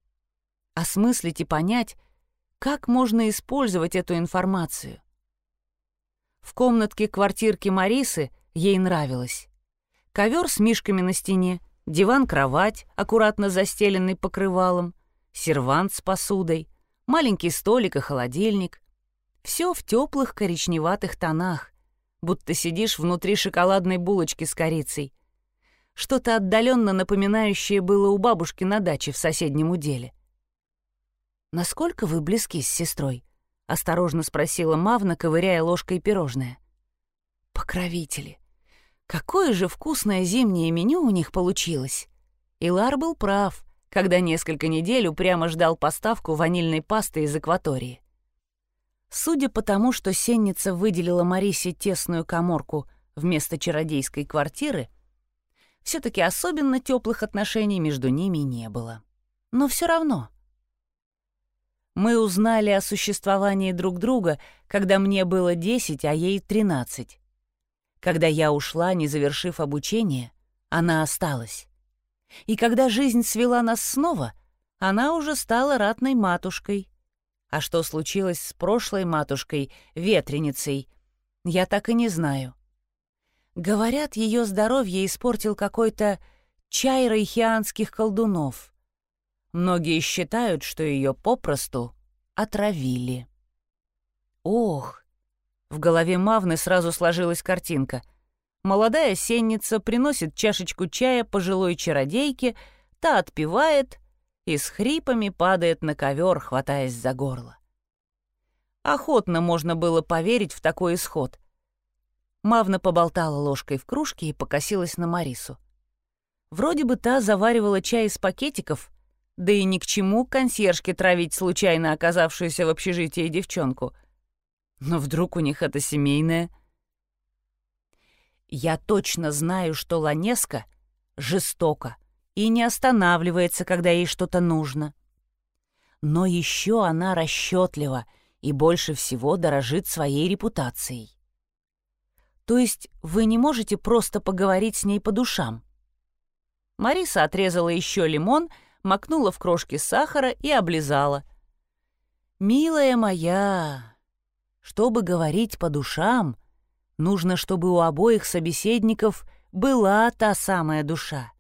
Speaker 1: Осмыслить и понять, как можно использовать эту информацию. В комнатке квартирки Марисы ей нравилось. Ковер с мишками на стене, диван-кровать, аккуратно застеленный покрывалом, сервант с посудой, маленький столик и холодильник. Все в теплых коричневатых тонах, будто сидишь внутри шоколадной булочки с корицей. Что-то отдаленно напоминающее было у бабушки на даче в соседнем уделе. «Насколько вы близки с сестрой?» — осторожно спросила Мавна, ковыряя ложкой пирожное. «Покровители! Какое же вкусное зимнее меню у них получилось!» Илар был прав, когда несколько недель упрямо ждал поставку ванильной пасты из акватории. Судя по тому, что сенница выделила Марисе тесную коморку вместо чародейской квартиры, все-таки особенно теплых отношений между ними не было. Но все равно. Мы узнали о существовании друг друга, когда мне было 10, а ей 13. Когда я ушла, не завершив обучение, она осталась. И когда жизнь свела нас снова, она уже стала ратной матушкой — а что случилось с прошлой матушкой, ветреницей, я так и не знаю. Говорят, ее здоровье испортил какой-то чай райхианских колдунов. Многие считают, что ее попросту отравили. Ох! В голове Мавны сразу сложилась картинка. Молодая сенница приносит чашечку чая пожилой чародейке, та отпивает — и с хрипами падает на ковер, хватаясь за горло. Охотно можно было поверить в такой исход. Мавна поболтала ложкой в кружке и покосилась на Марису. Вроде бы та заваривала чай из пакетиков, да и ни к чему консьержке травить случайно оказавшуюся в общежитии девчонку. Но вдруг у них это семейное? Я точно знаю, что Ланеска жестоко, и не останавливается, когда ей что-то нужно. Но еще она расчетлива и больше всего дорожит своей репутацией. То есть вы не можете просто поговорить с ней по душам. Мариса отрезала еще лимон, макнула в крошки сахара и облизала. «Милая моя, чтобы говорить по душам, нужно, чтобы у обоих собеседников была та самая душа.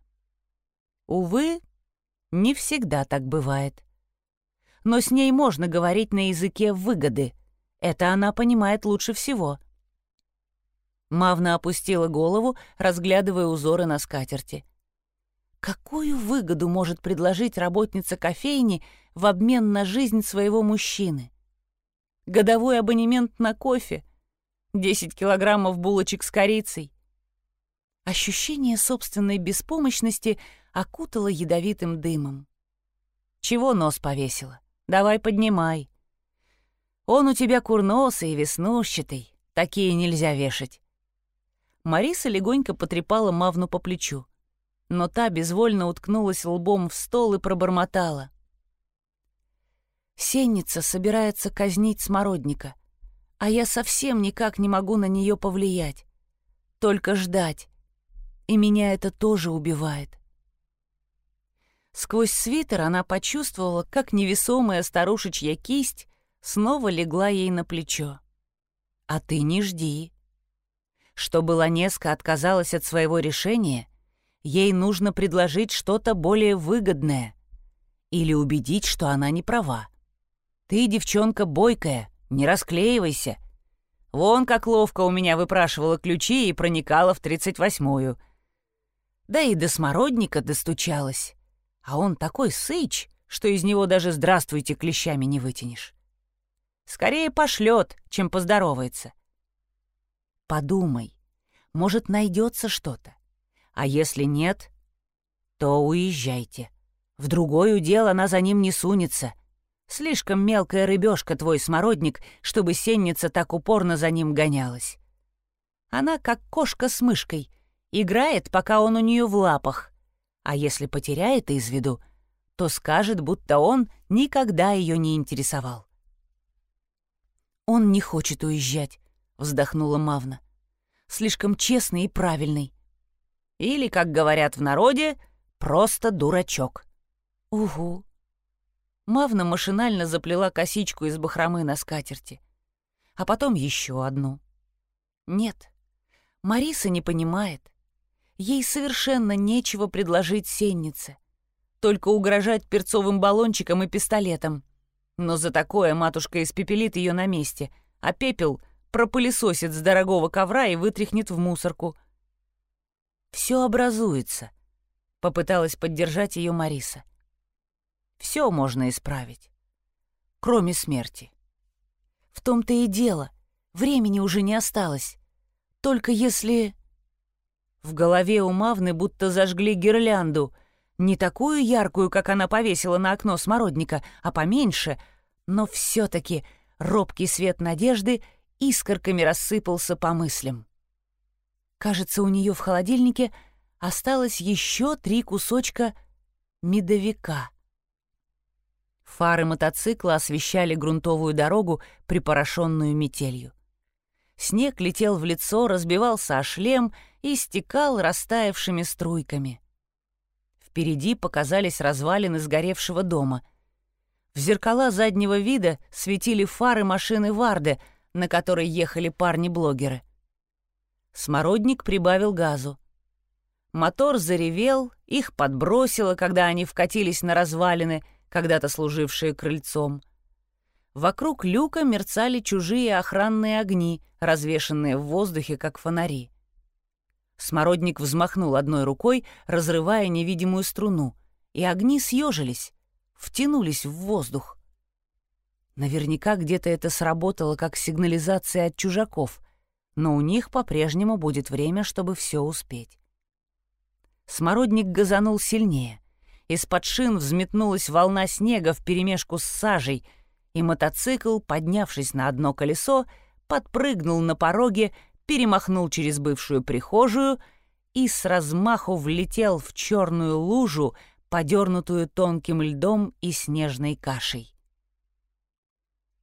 Speaker 1: Увы, не всегда так бывает. Но с ней можно говорить на языке выгоды. Это она понимает лучше всего. Мавна опустила голову, разглядывая узоры на скатерти. Какую выгоду может предложить работница кофейни в обмен на жизнь своего мужчины? Годовой абонемент на кофе, 10 килограммов булочек с корицей. Ощущение собственной беспомощности окутала ядовитым дымом. «Чего нос повесила? Давай поднимай. Он у тебя курносый и веснушчатый, такие нельзя вешать». Мариса легонько потрепала Мавну по плечу, но та безвольно уткнулась лбом в стол и пробормотала. «Сенница собирается казнить смородника, а я совсем никак не могу на нее повлиять, только ждать, и меня это тоже убивает». Сквозь свитер она почувствовала, как невесомая старушечья кисть снова легла ей на плечо. «А ты не жди». Чтобы Ланеска отказалась от своего решения, ей нужно предложить что-то более выгодное или убедить, что она не права. «Ты, девчонка, бойкая, не расклеивайся. Вон как ловко у меня выпрашивала ключи и проникала в тридцать восьмую. Да и до смородника достучалась а он такой сыч, что из него даже «здравствуйте» клещами не вытянешь. Скорее пошлет, чем поздоровается. Подумай, может, найдется что-то. А если нет, то уезжайте. В другой удел она за ним не сунется. Слишком мелкая рыбешка твой смородник, чтобы сенница так упорно за ним гонялась. Она как кошка с мышкой, играет, пока он у нее в лапах, а если потеряет из виду, то скажет, будто он никогда ее не интересовал. «Он не хочет уезжать», — вздохнула Мавна. «Слишком честный и правильный». Или, как говорят в народе, просто дурачок.
Speaker 2: Угу. Мавна машинально заплела косичку из бахромы на скатерти. А потом еще одну. Нет, Мариса не понимает. Ей совершенно нечего предложить сеннице. Только угрожать перцовым баллончиком и пистолетом. Но за такое матушка испепелит ее на месте, а пепел пропылесосит с дорогого ковра и вытряхнет в мусорку. «Все образуется», — попыталась поддержать ее Мариса. «Все можно исправить, кроме смерти. В том-то и дело, времени уже не осталось. Только если...» В голове у Мавны будто зажгли гирлянду, не такую яркую, как она повесила на окно смородника, а поменьше, но все-таки робкий свет надежды искорками рассыпался по мыслям. Кажется, у нее в холодильнике осталось еще три кусочка медовика. Фары мотоцикла освещали грунтовую дорогу, припорошенную метелью. Снег летел в лицо, разбивался о шлем и стекал растаявшими струйками. Впереди показались развалины сгоревшего дома. В зеркала заднего вида светили фары машины Варде, на которой ехали парни-блогеры. Смородник прибавил газу. Мотор заревел, их подбросило, когда они вкатились на развалины, когда-то служившие крыльцом. Вокруг люка мерцали чужие охранные огни, развешанные в воздухе, как фонари. Смородник взмахнул одной рукой, разрывая невидимую струну, и огни съежились, втянулись в воздух. Наверняка где-то это сработало как сигнализация от чужаков, но у них по-прежнему будет время, чтобы все успеть. Смородник газанул сильнее. Из-под шин взметнулась волна снега вперемешку с сажей, и мотоцикл, поднявшись на одно колесо, подпрыгнул на пороге, перемахнул через бывшую прихожую и с размаху влетел в черную лужу, подернутую тонким льдом и снежной кашей.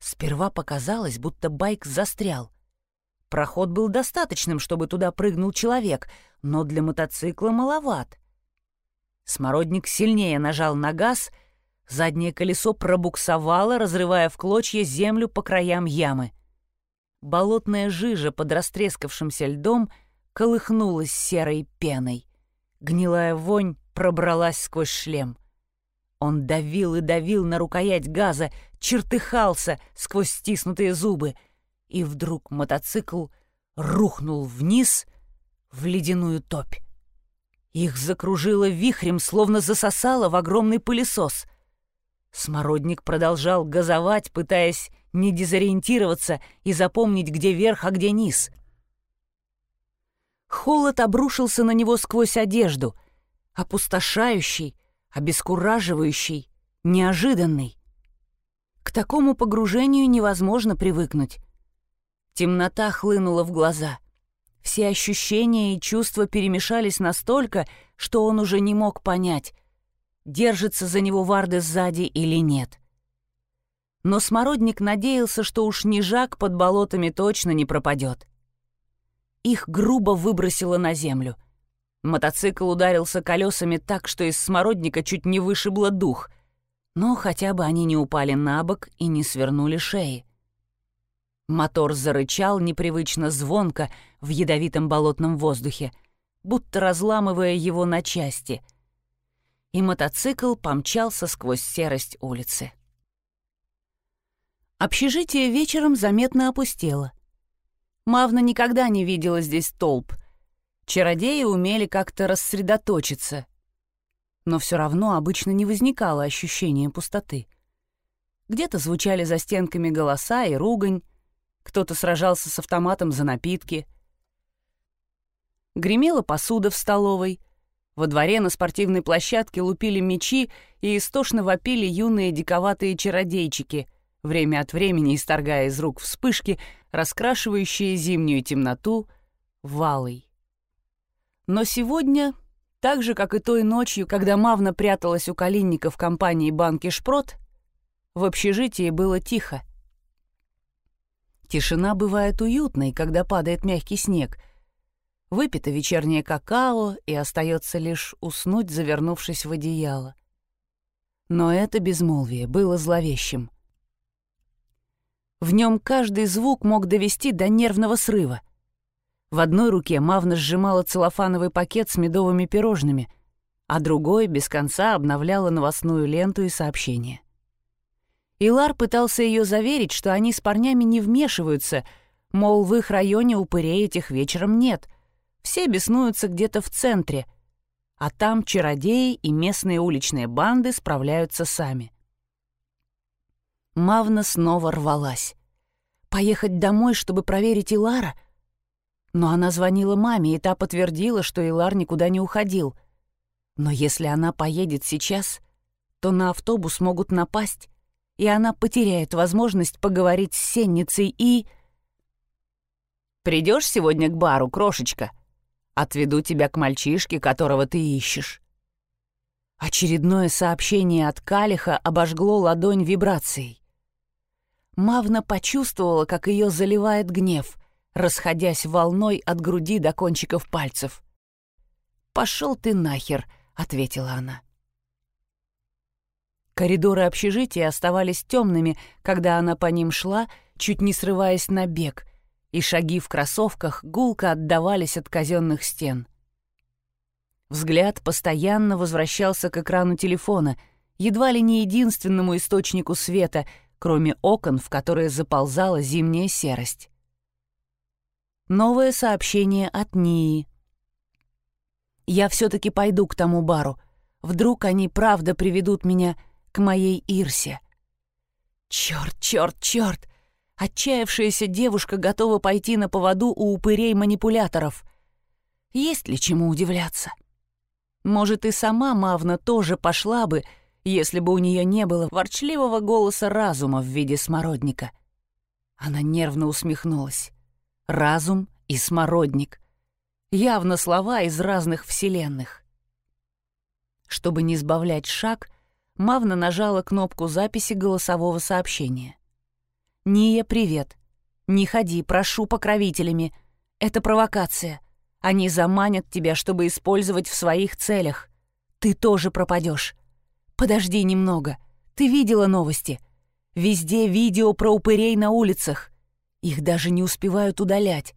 Speaker 2: Сперва показалось, будто байк застрял. Проход был достаточным, чтобы туда прыгнул человек, но для мотоцикла маловат. Смородник сильнее нажал на газ, заднее колесо пробуксовало, разрывая в клочья землю по краям ямы — Болотная жижа под растрескавшимся льдом колыхнулась серой пеной. Гнилая вонь пробралась сквозь шлем. Он давил и давил на рукоять газа, чертыхался сквозь стиснутые зубы, и вдруг мотоцикл рухнул вниз в ледяную топь. Их закружило вихрем, словно засосало в огромный пылесос. Смородник продолжал газовать, пытаясь не дезориентироваться и запомнить, где верх, а где низ. Холод обрушился на него сквозь одежду, опустошающий, обескураживающий, неожиданный. К такому погружению невозможно привыкнуть. Темнота хлынула в глаза. Все ощущения и чувства перемешались настолько, что он уже не мог понять, держится за него Варда сзади или нет. — но Смородник надеялся, что уж нежак под болотами точно не пропадет. Их грубо выбросило на землю. Мотоцикл ударился колесами так, что из Смородника чуть не вышибло дух, но хотя бы они не упали на бок и не свернули шеи. Мотор зарычал непривычно звонко в ядовитом болотном воздухе, будто разламывая его на части, и мотоцикл помчался сквозь серость улицы. Общежитие вечером заметно опустело. Мавна никогда не видела здесь толп. Чародеи умели как-то рассредоточиться. Но все равно обычно не возникало ощущения пустоты. Где-то звучали за стенками голоса и ругань, кто-то сражался с автоматом за напитки. Гремела посуда в столовой. Во дворе на спортивной площадке лупили мечи и истошно вопили юные диковатые чародейчики — время от времени исторгая из рук вспышки, раскрашивающие зимнюю темноту валой. Но сегодня, так же, как и той ночью, когда Мавна пряталась у Калинника в компании банки «Шпрот», в общежитии было тихо. Тишина бывает уютной, когда падает мягкий снег, Выпито вечернее какао, и остается лишь уснуть, завернувшись в одеяло. Но это безмолвие было зловещим. В нем каждый звук мог довести до нервного срыва. В одной руке Мавна сжимала целлофановый пакет с медовыми пирожными, а другой без конца обновляла новостную ленту и сообщения. Илар пытался ее заверить, что они с парнями не вмешиваются, мол, в их районе упырей этих вечером нет. Все беснуются где-то в центре, а там чародеи и местные уличные банды справляются сами. Мавна снова рвалась. Поехать домой, чтобы проверить Илара? Но она звонила маме, и та подтвердила, что Илар никуда не уходил. Но если она поедет сейчас, то на автобус могут напасть, и она потеряет возможность поговорить с Сенницей и... «Придешь сегодня к бару, крошечка? Отведу тебя к мальчишке, которого ты ищешь». Очередное сообщение от Калиха обожгло ладонь вибрацией. Мавна почувствовала, как ее заливает гнев, расходясь волной от груди до кончиков пальцев. «Пошел ты нахер», — ответила она. Коридоры общежития оставались темными, когда она по ним шла, чуть не срываясь на бег, и шаги в кроссовках гулко отдавались от казенных стен. Взгляд постоянно возвращался к экрану телефона, едва ли не единственному источнику света, кроме окон, в которые заползала зимняя серость. Новое сообщение от Нии. «Я все-таки пойду к тому бару. Вдруг они правда приведут меня к моей Ирсе. Черт, черт, черт! Отчаявшаяся девушка готова пойти на поводу у упырей-манипуляторов. Есть ли чему удивляться? Может, и сама Мавна тоже пошла бы, если бы у нее не было ворчливого голоса разума в виде смородника. Она нервно усмехнулась. Разум и смородник. Явно слова из разных вселенных. Чтобы не сбавлять шаг, Мавна нажала кнопку записи голосового сообщения. «Ния, привет. Не ходи, прошу покровителями. Это провокация. Они заманят тебя, чтобы использовать в своих целях. Ты тоже пропадешь. Подожди немного. Ты видела новости? Везде видео про упырей на улицах. Их даже не успевают удалять.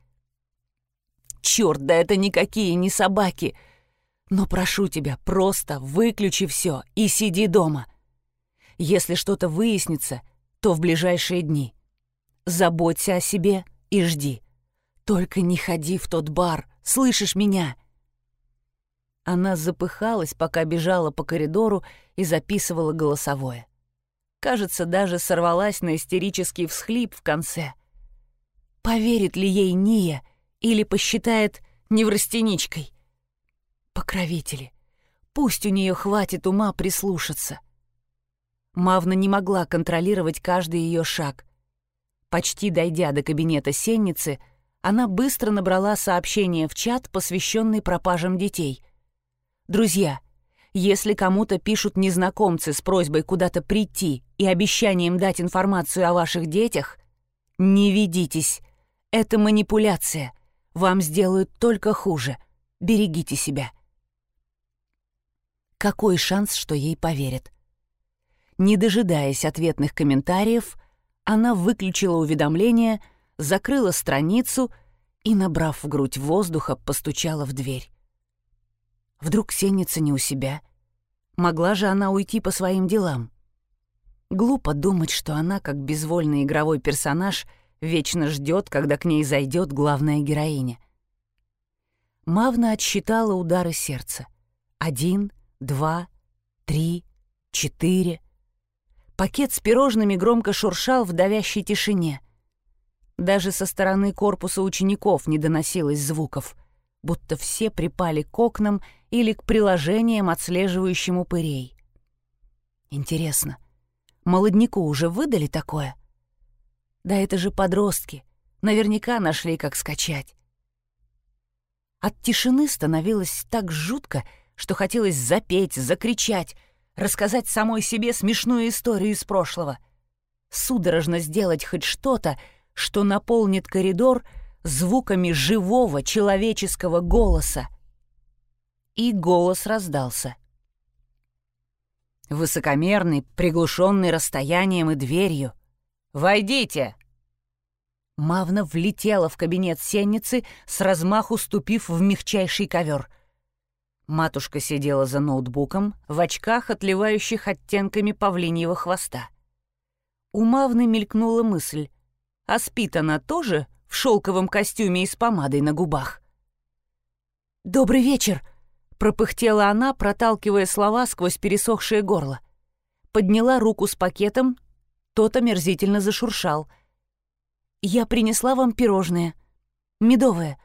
Speaker 2: Черт, да это никакие не собаки. Но прошу тебя, просто выключи все и сиди дома. Если что-то выяснится, то в ближайшие дни. Заботься о себе и жди. Только не ходи в тот бар, слышишь меня?» Она запыхалась, пока бежала по коридору и записывала голосовое. Кажется, даже сорвалась на истерический всхлип в конце. Поверит ли ей Ния или посчитает неврастеничкой? Покровители. Пусть у нее хватит ума прислушаться. Мавна не могла контролировать каждый ее шаг. Почти дойдя до кабинета сенницы, она быстро набрала сообщение в чат, посвященный пропажам детей. «Друзья, если кому-то пишут незнакомцы с просьбой куда-то прийти и обещанием дать информацию о ваших детях, не ведитесь. Это манипуляция. Вам сделают только хуже. Берегите себя какой шанс, что ей поверят? Не дожидаясь ответных комментариев, она выключила уведомление, закрыла страницу и, набрав в грудь воздуха, постучала в дверь. Вдруг сенница не у себя. Могла же она уйти по своим делам. Глупо думать, что она, как безвольный игровой персонаж, вечно ждет, когда к ней зайдет главная героиня. Мавна отсчитала удары сердца. Один, два, три, четыре. Пакет с пирожными громко шуршал в давящей тишине. Даже со стороны корпуса учеников не доносилось звуков, будто все припали к окнам или к приложениям, отслеживающим упырей. Интересно, молодняку уже выдали такое? Да это же подростки. Наверняка нашли, как скачать. От тишины становилось так жутко, что хотелось запеть, закричать, рассказать самой себе смешную историю из прошлого. Судорожно сделать хоть что-то, что наполнит коридор, звуками живого человеческого голоса. И голос раздался. Высокомерный, приглушенный расстоянием и дверью. «Войдите!» Мавна влетела в кабинет сенницы, с размаху ступив в мягчайший ковер. Матушка сидела за ноутбуком, в очках, отливающих оттенками павлиньего хвоста. У Мавны мелькнула мысль, а спит она тоже в шелковом костюме и с помадой на губах? «Добрый вечер!» — пропыхтела она, проталкивая слова сквозь пересохшее горло. Подняла руку с пакетом, тот омерзительно зашуршал. «Я принесла вам пирожное. Медовое.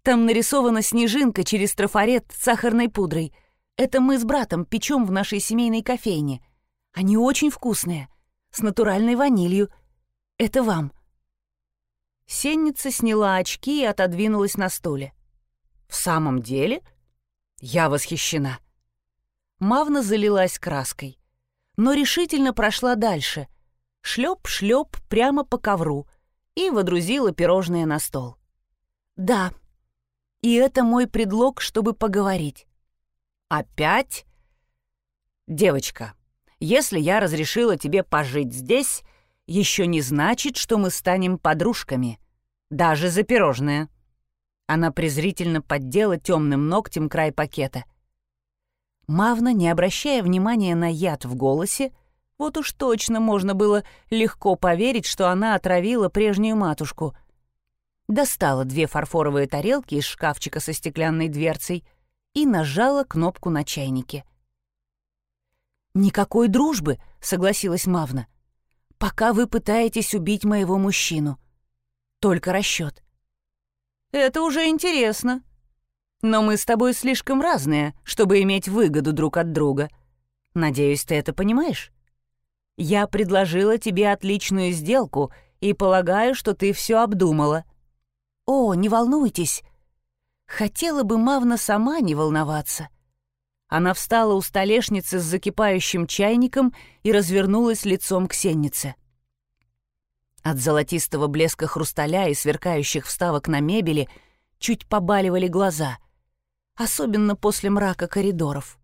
Speaker 2: Там нарисована снежинка через трафарет с сахарной пудрой. Это мы с братом печем в нашей семейной кофейне. Они очень вкусные, с натуральной ванилью. Это вам». Сенница сняла очки и отодвинулась на стуле. «В самом деле?» Я восхищена. Мавна залилась краской, но решительно прошла дальше. Шлеп-шлеп прямо по ковру и водрузила пирожное на стол. «Да, и это мой предлог, чтобы поговорить. Опять? Девочка, если я разрешила тебе пожить здесь, еще не значит, что мы станем подружками. Даже за пирожное. Она презрительно поддела темным ногтем край пакета. Мавна, не обращая внимания на яд в голосе, вот уж точно можно было легко поверить, что она отравила прежнюю матушку — достала две фарфоровые тарелки из шкафчика со стеклянной дверцей и нажала кнопку на чайнике. «Никакой дружбы», — согласилась Мавна, — «пока вы пытаетесь убить моего мужчину. Только расчет». «Это уже интересно. Но мы с тобой слишком разные, чтобы иметь выгоду друг от друга. Надеюсь, ты это понимаешь? Я предложила тебе отличную сделку и полагаю, что ты все обдумала». «О, не волнуйтесь!» Хотела бы Мавна сама не волноваться. Она встала у столешницы с закипающим чайником и развернулась лицом к сеннице. От золотистого блеска хрусталя и сверкающих вставок на мебели чуть побаливали глаза, особенно после мрака коридоров.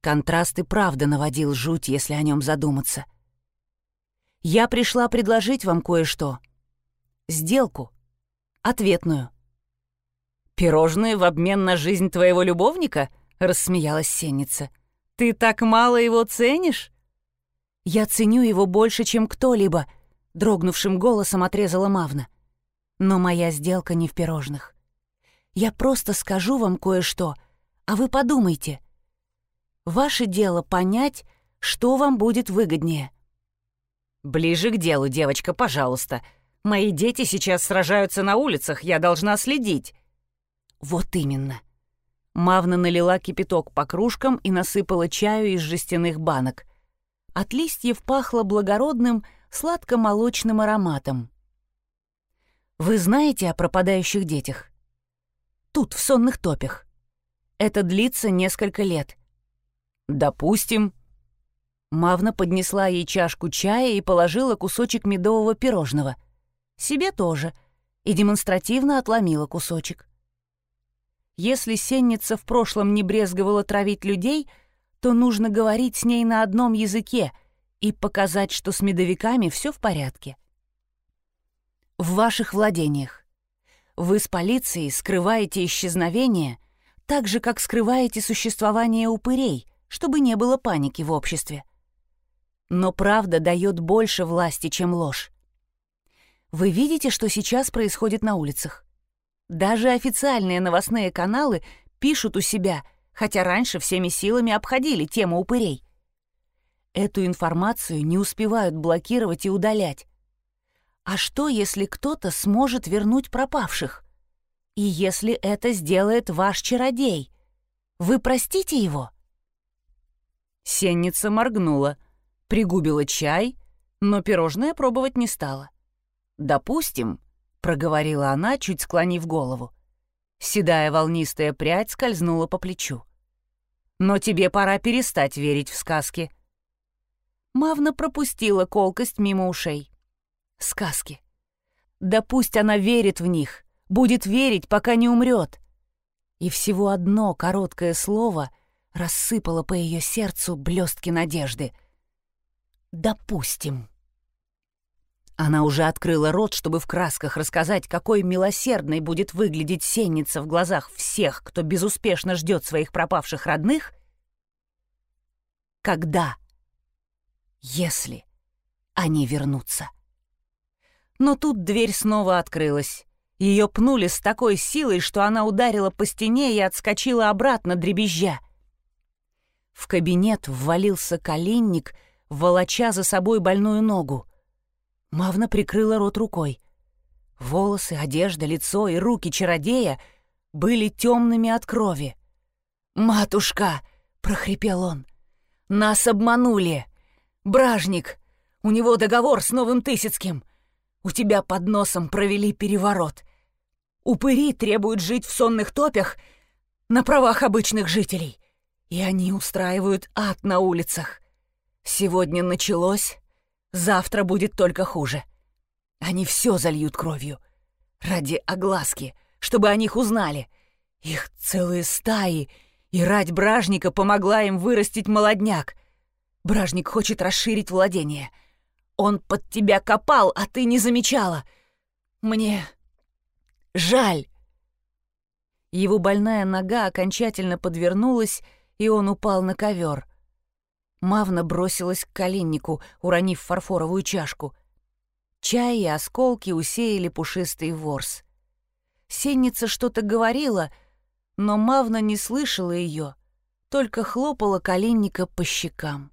Speaker 2: Контраст и правда наводил жуть, если о нем задуматься. «Я пришла предложить вам кое-что. Сделку» ответную. «Пирожные в обмен на жизнь твоего любовника?» — рассмеялась Сенница. «Ты так мало его ценишь?» «Я ценю его больше, чем кто-либо», — дрогнувшим голосом отрезала Мавна. «Но моя сделка не в пирожных. Я просто скажу вам кое-что, а вы подумайте. Ваше дело понять, что вам будет выгоднее». «Ближе к делу, девочка, пожалуйста», Мои дети сейчас сражаются на улицах, я должна следить». «Вот именно». Мавна налила кипяток по кружкам и насыпала чаю из жестяных банок. От листьев пахло благородным, сладко-молочным ароматом. «Вы знаете о пропадающих детях?» «Тут, в сонных топях. Это длится несколько лет». «Допустим». Мавна поднесла ей чашку чая и положила кусочек медового пирожного — себе тоже, и демонстративно отломила кусочек. Если сенница в прошлом не брезговала травить людей, то нужно говорить с ней на одном языке и показать, что с медовиками все в порядке. В ваших владениях. Вы с полицией скрываете исчезновение так же, как скрываете существование упырей, чтобы не было паники в обществе. Но правда дает больше власти, чем ложь. Вы видите, что сейчас происходит на улицах? Даже официальные новостные каналы пишут у себя, хотя раньше всеми силами обходили тему упырей. Эту информацию не успевают блокировать и удалять. А что, если кто-то сможет вернуть пропавших? И если это сделает ваш чародей? Вы простите его?» Сенница моргнула, пригубила чай, но пирожное пробовать не стала. «Допустим», — проговорила она, чуть склонив голову. Седая волнистая прядь скользнула по плечу. «Но тебе пора перестать верить в сказки». Мавна пропустила колкость мимо ушей. «Сказки.
Speaker 1: Да пусть она верит в них, будет верить, пока не умрет. И всего одно короткое слово рассыпало по ее сердцу блестки надежды. «Допустим». Она уже открыла рот, чтобы в красках рассказать, какой милосердной будет выглядеть сенница в глазах всех, кто безуспешно ждет своих пропавших родных. Когда? Если они вернутся. Но тут дверь снова открылась. Ее пнули с такой силой, что она ударила по стене и отскочила обратно, дребезжа. В кабинет ввалился коленник, волоча за собой больную ногу. Мавна прикрыла рот рукой. Волосы, одежда, лицо и руки чародея были темными от крови. «Матушка!» — прохрипел он. «Нас обманули! Бражник! У него договор с Новым Тысяцким! У тебя под носом провели переворот! Упыри требуют жить в сонных топях на правах обычных жителей, и они устраивают ад на улицах. Сегодня началось, Завтра будет только хуже. Они все зальют кровью. Ради огласки, чтобы о них узнали. Их целые стаи, и рать бражника помогла им вырастить молодняк. Бражник хочет расширить владение. Он под тебя копал, а ты не замечала. Мне жаль. Его больная нога окончательно подвернулась, и он упал на ковер. Мавна бросилась к коленнику, уронив фарфоровую чашку. Чай и осколки усеяли пушистый ворс. Сенница что-то говорила, но Мавна не слышала ее, только хлопала коленника по щекам.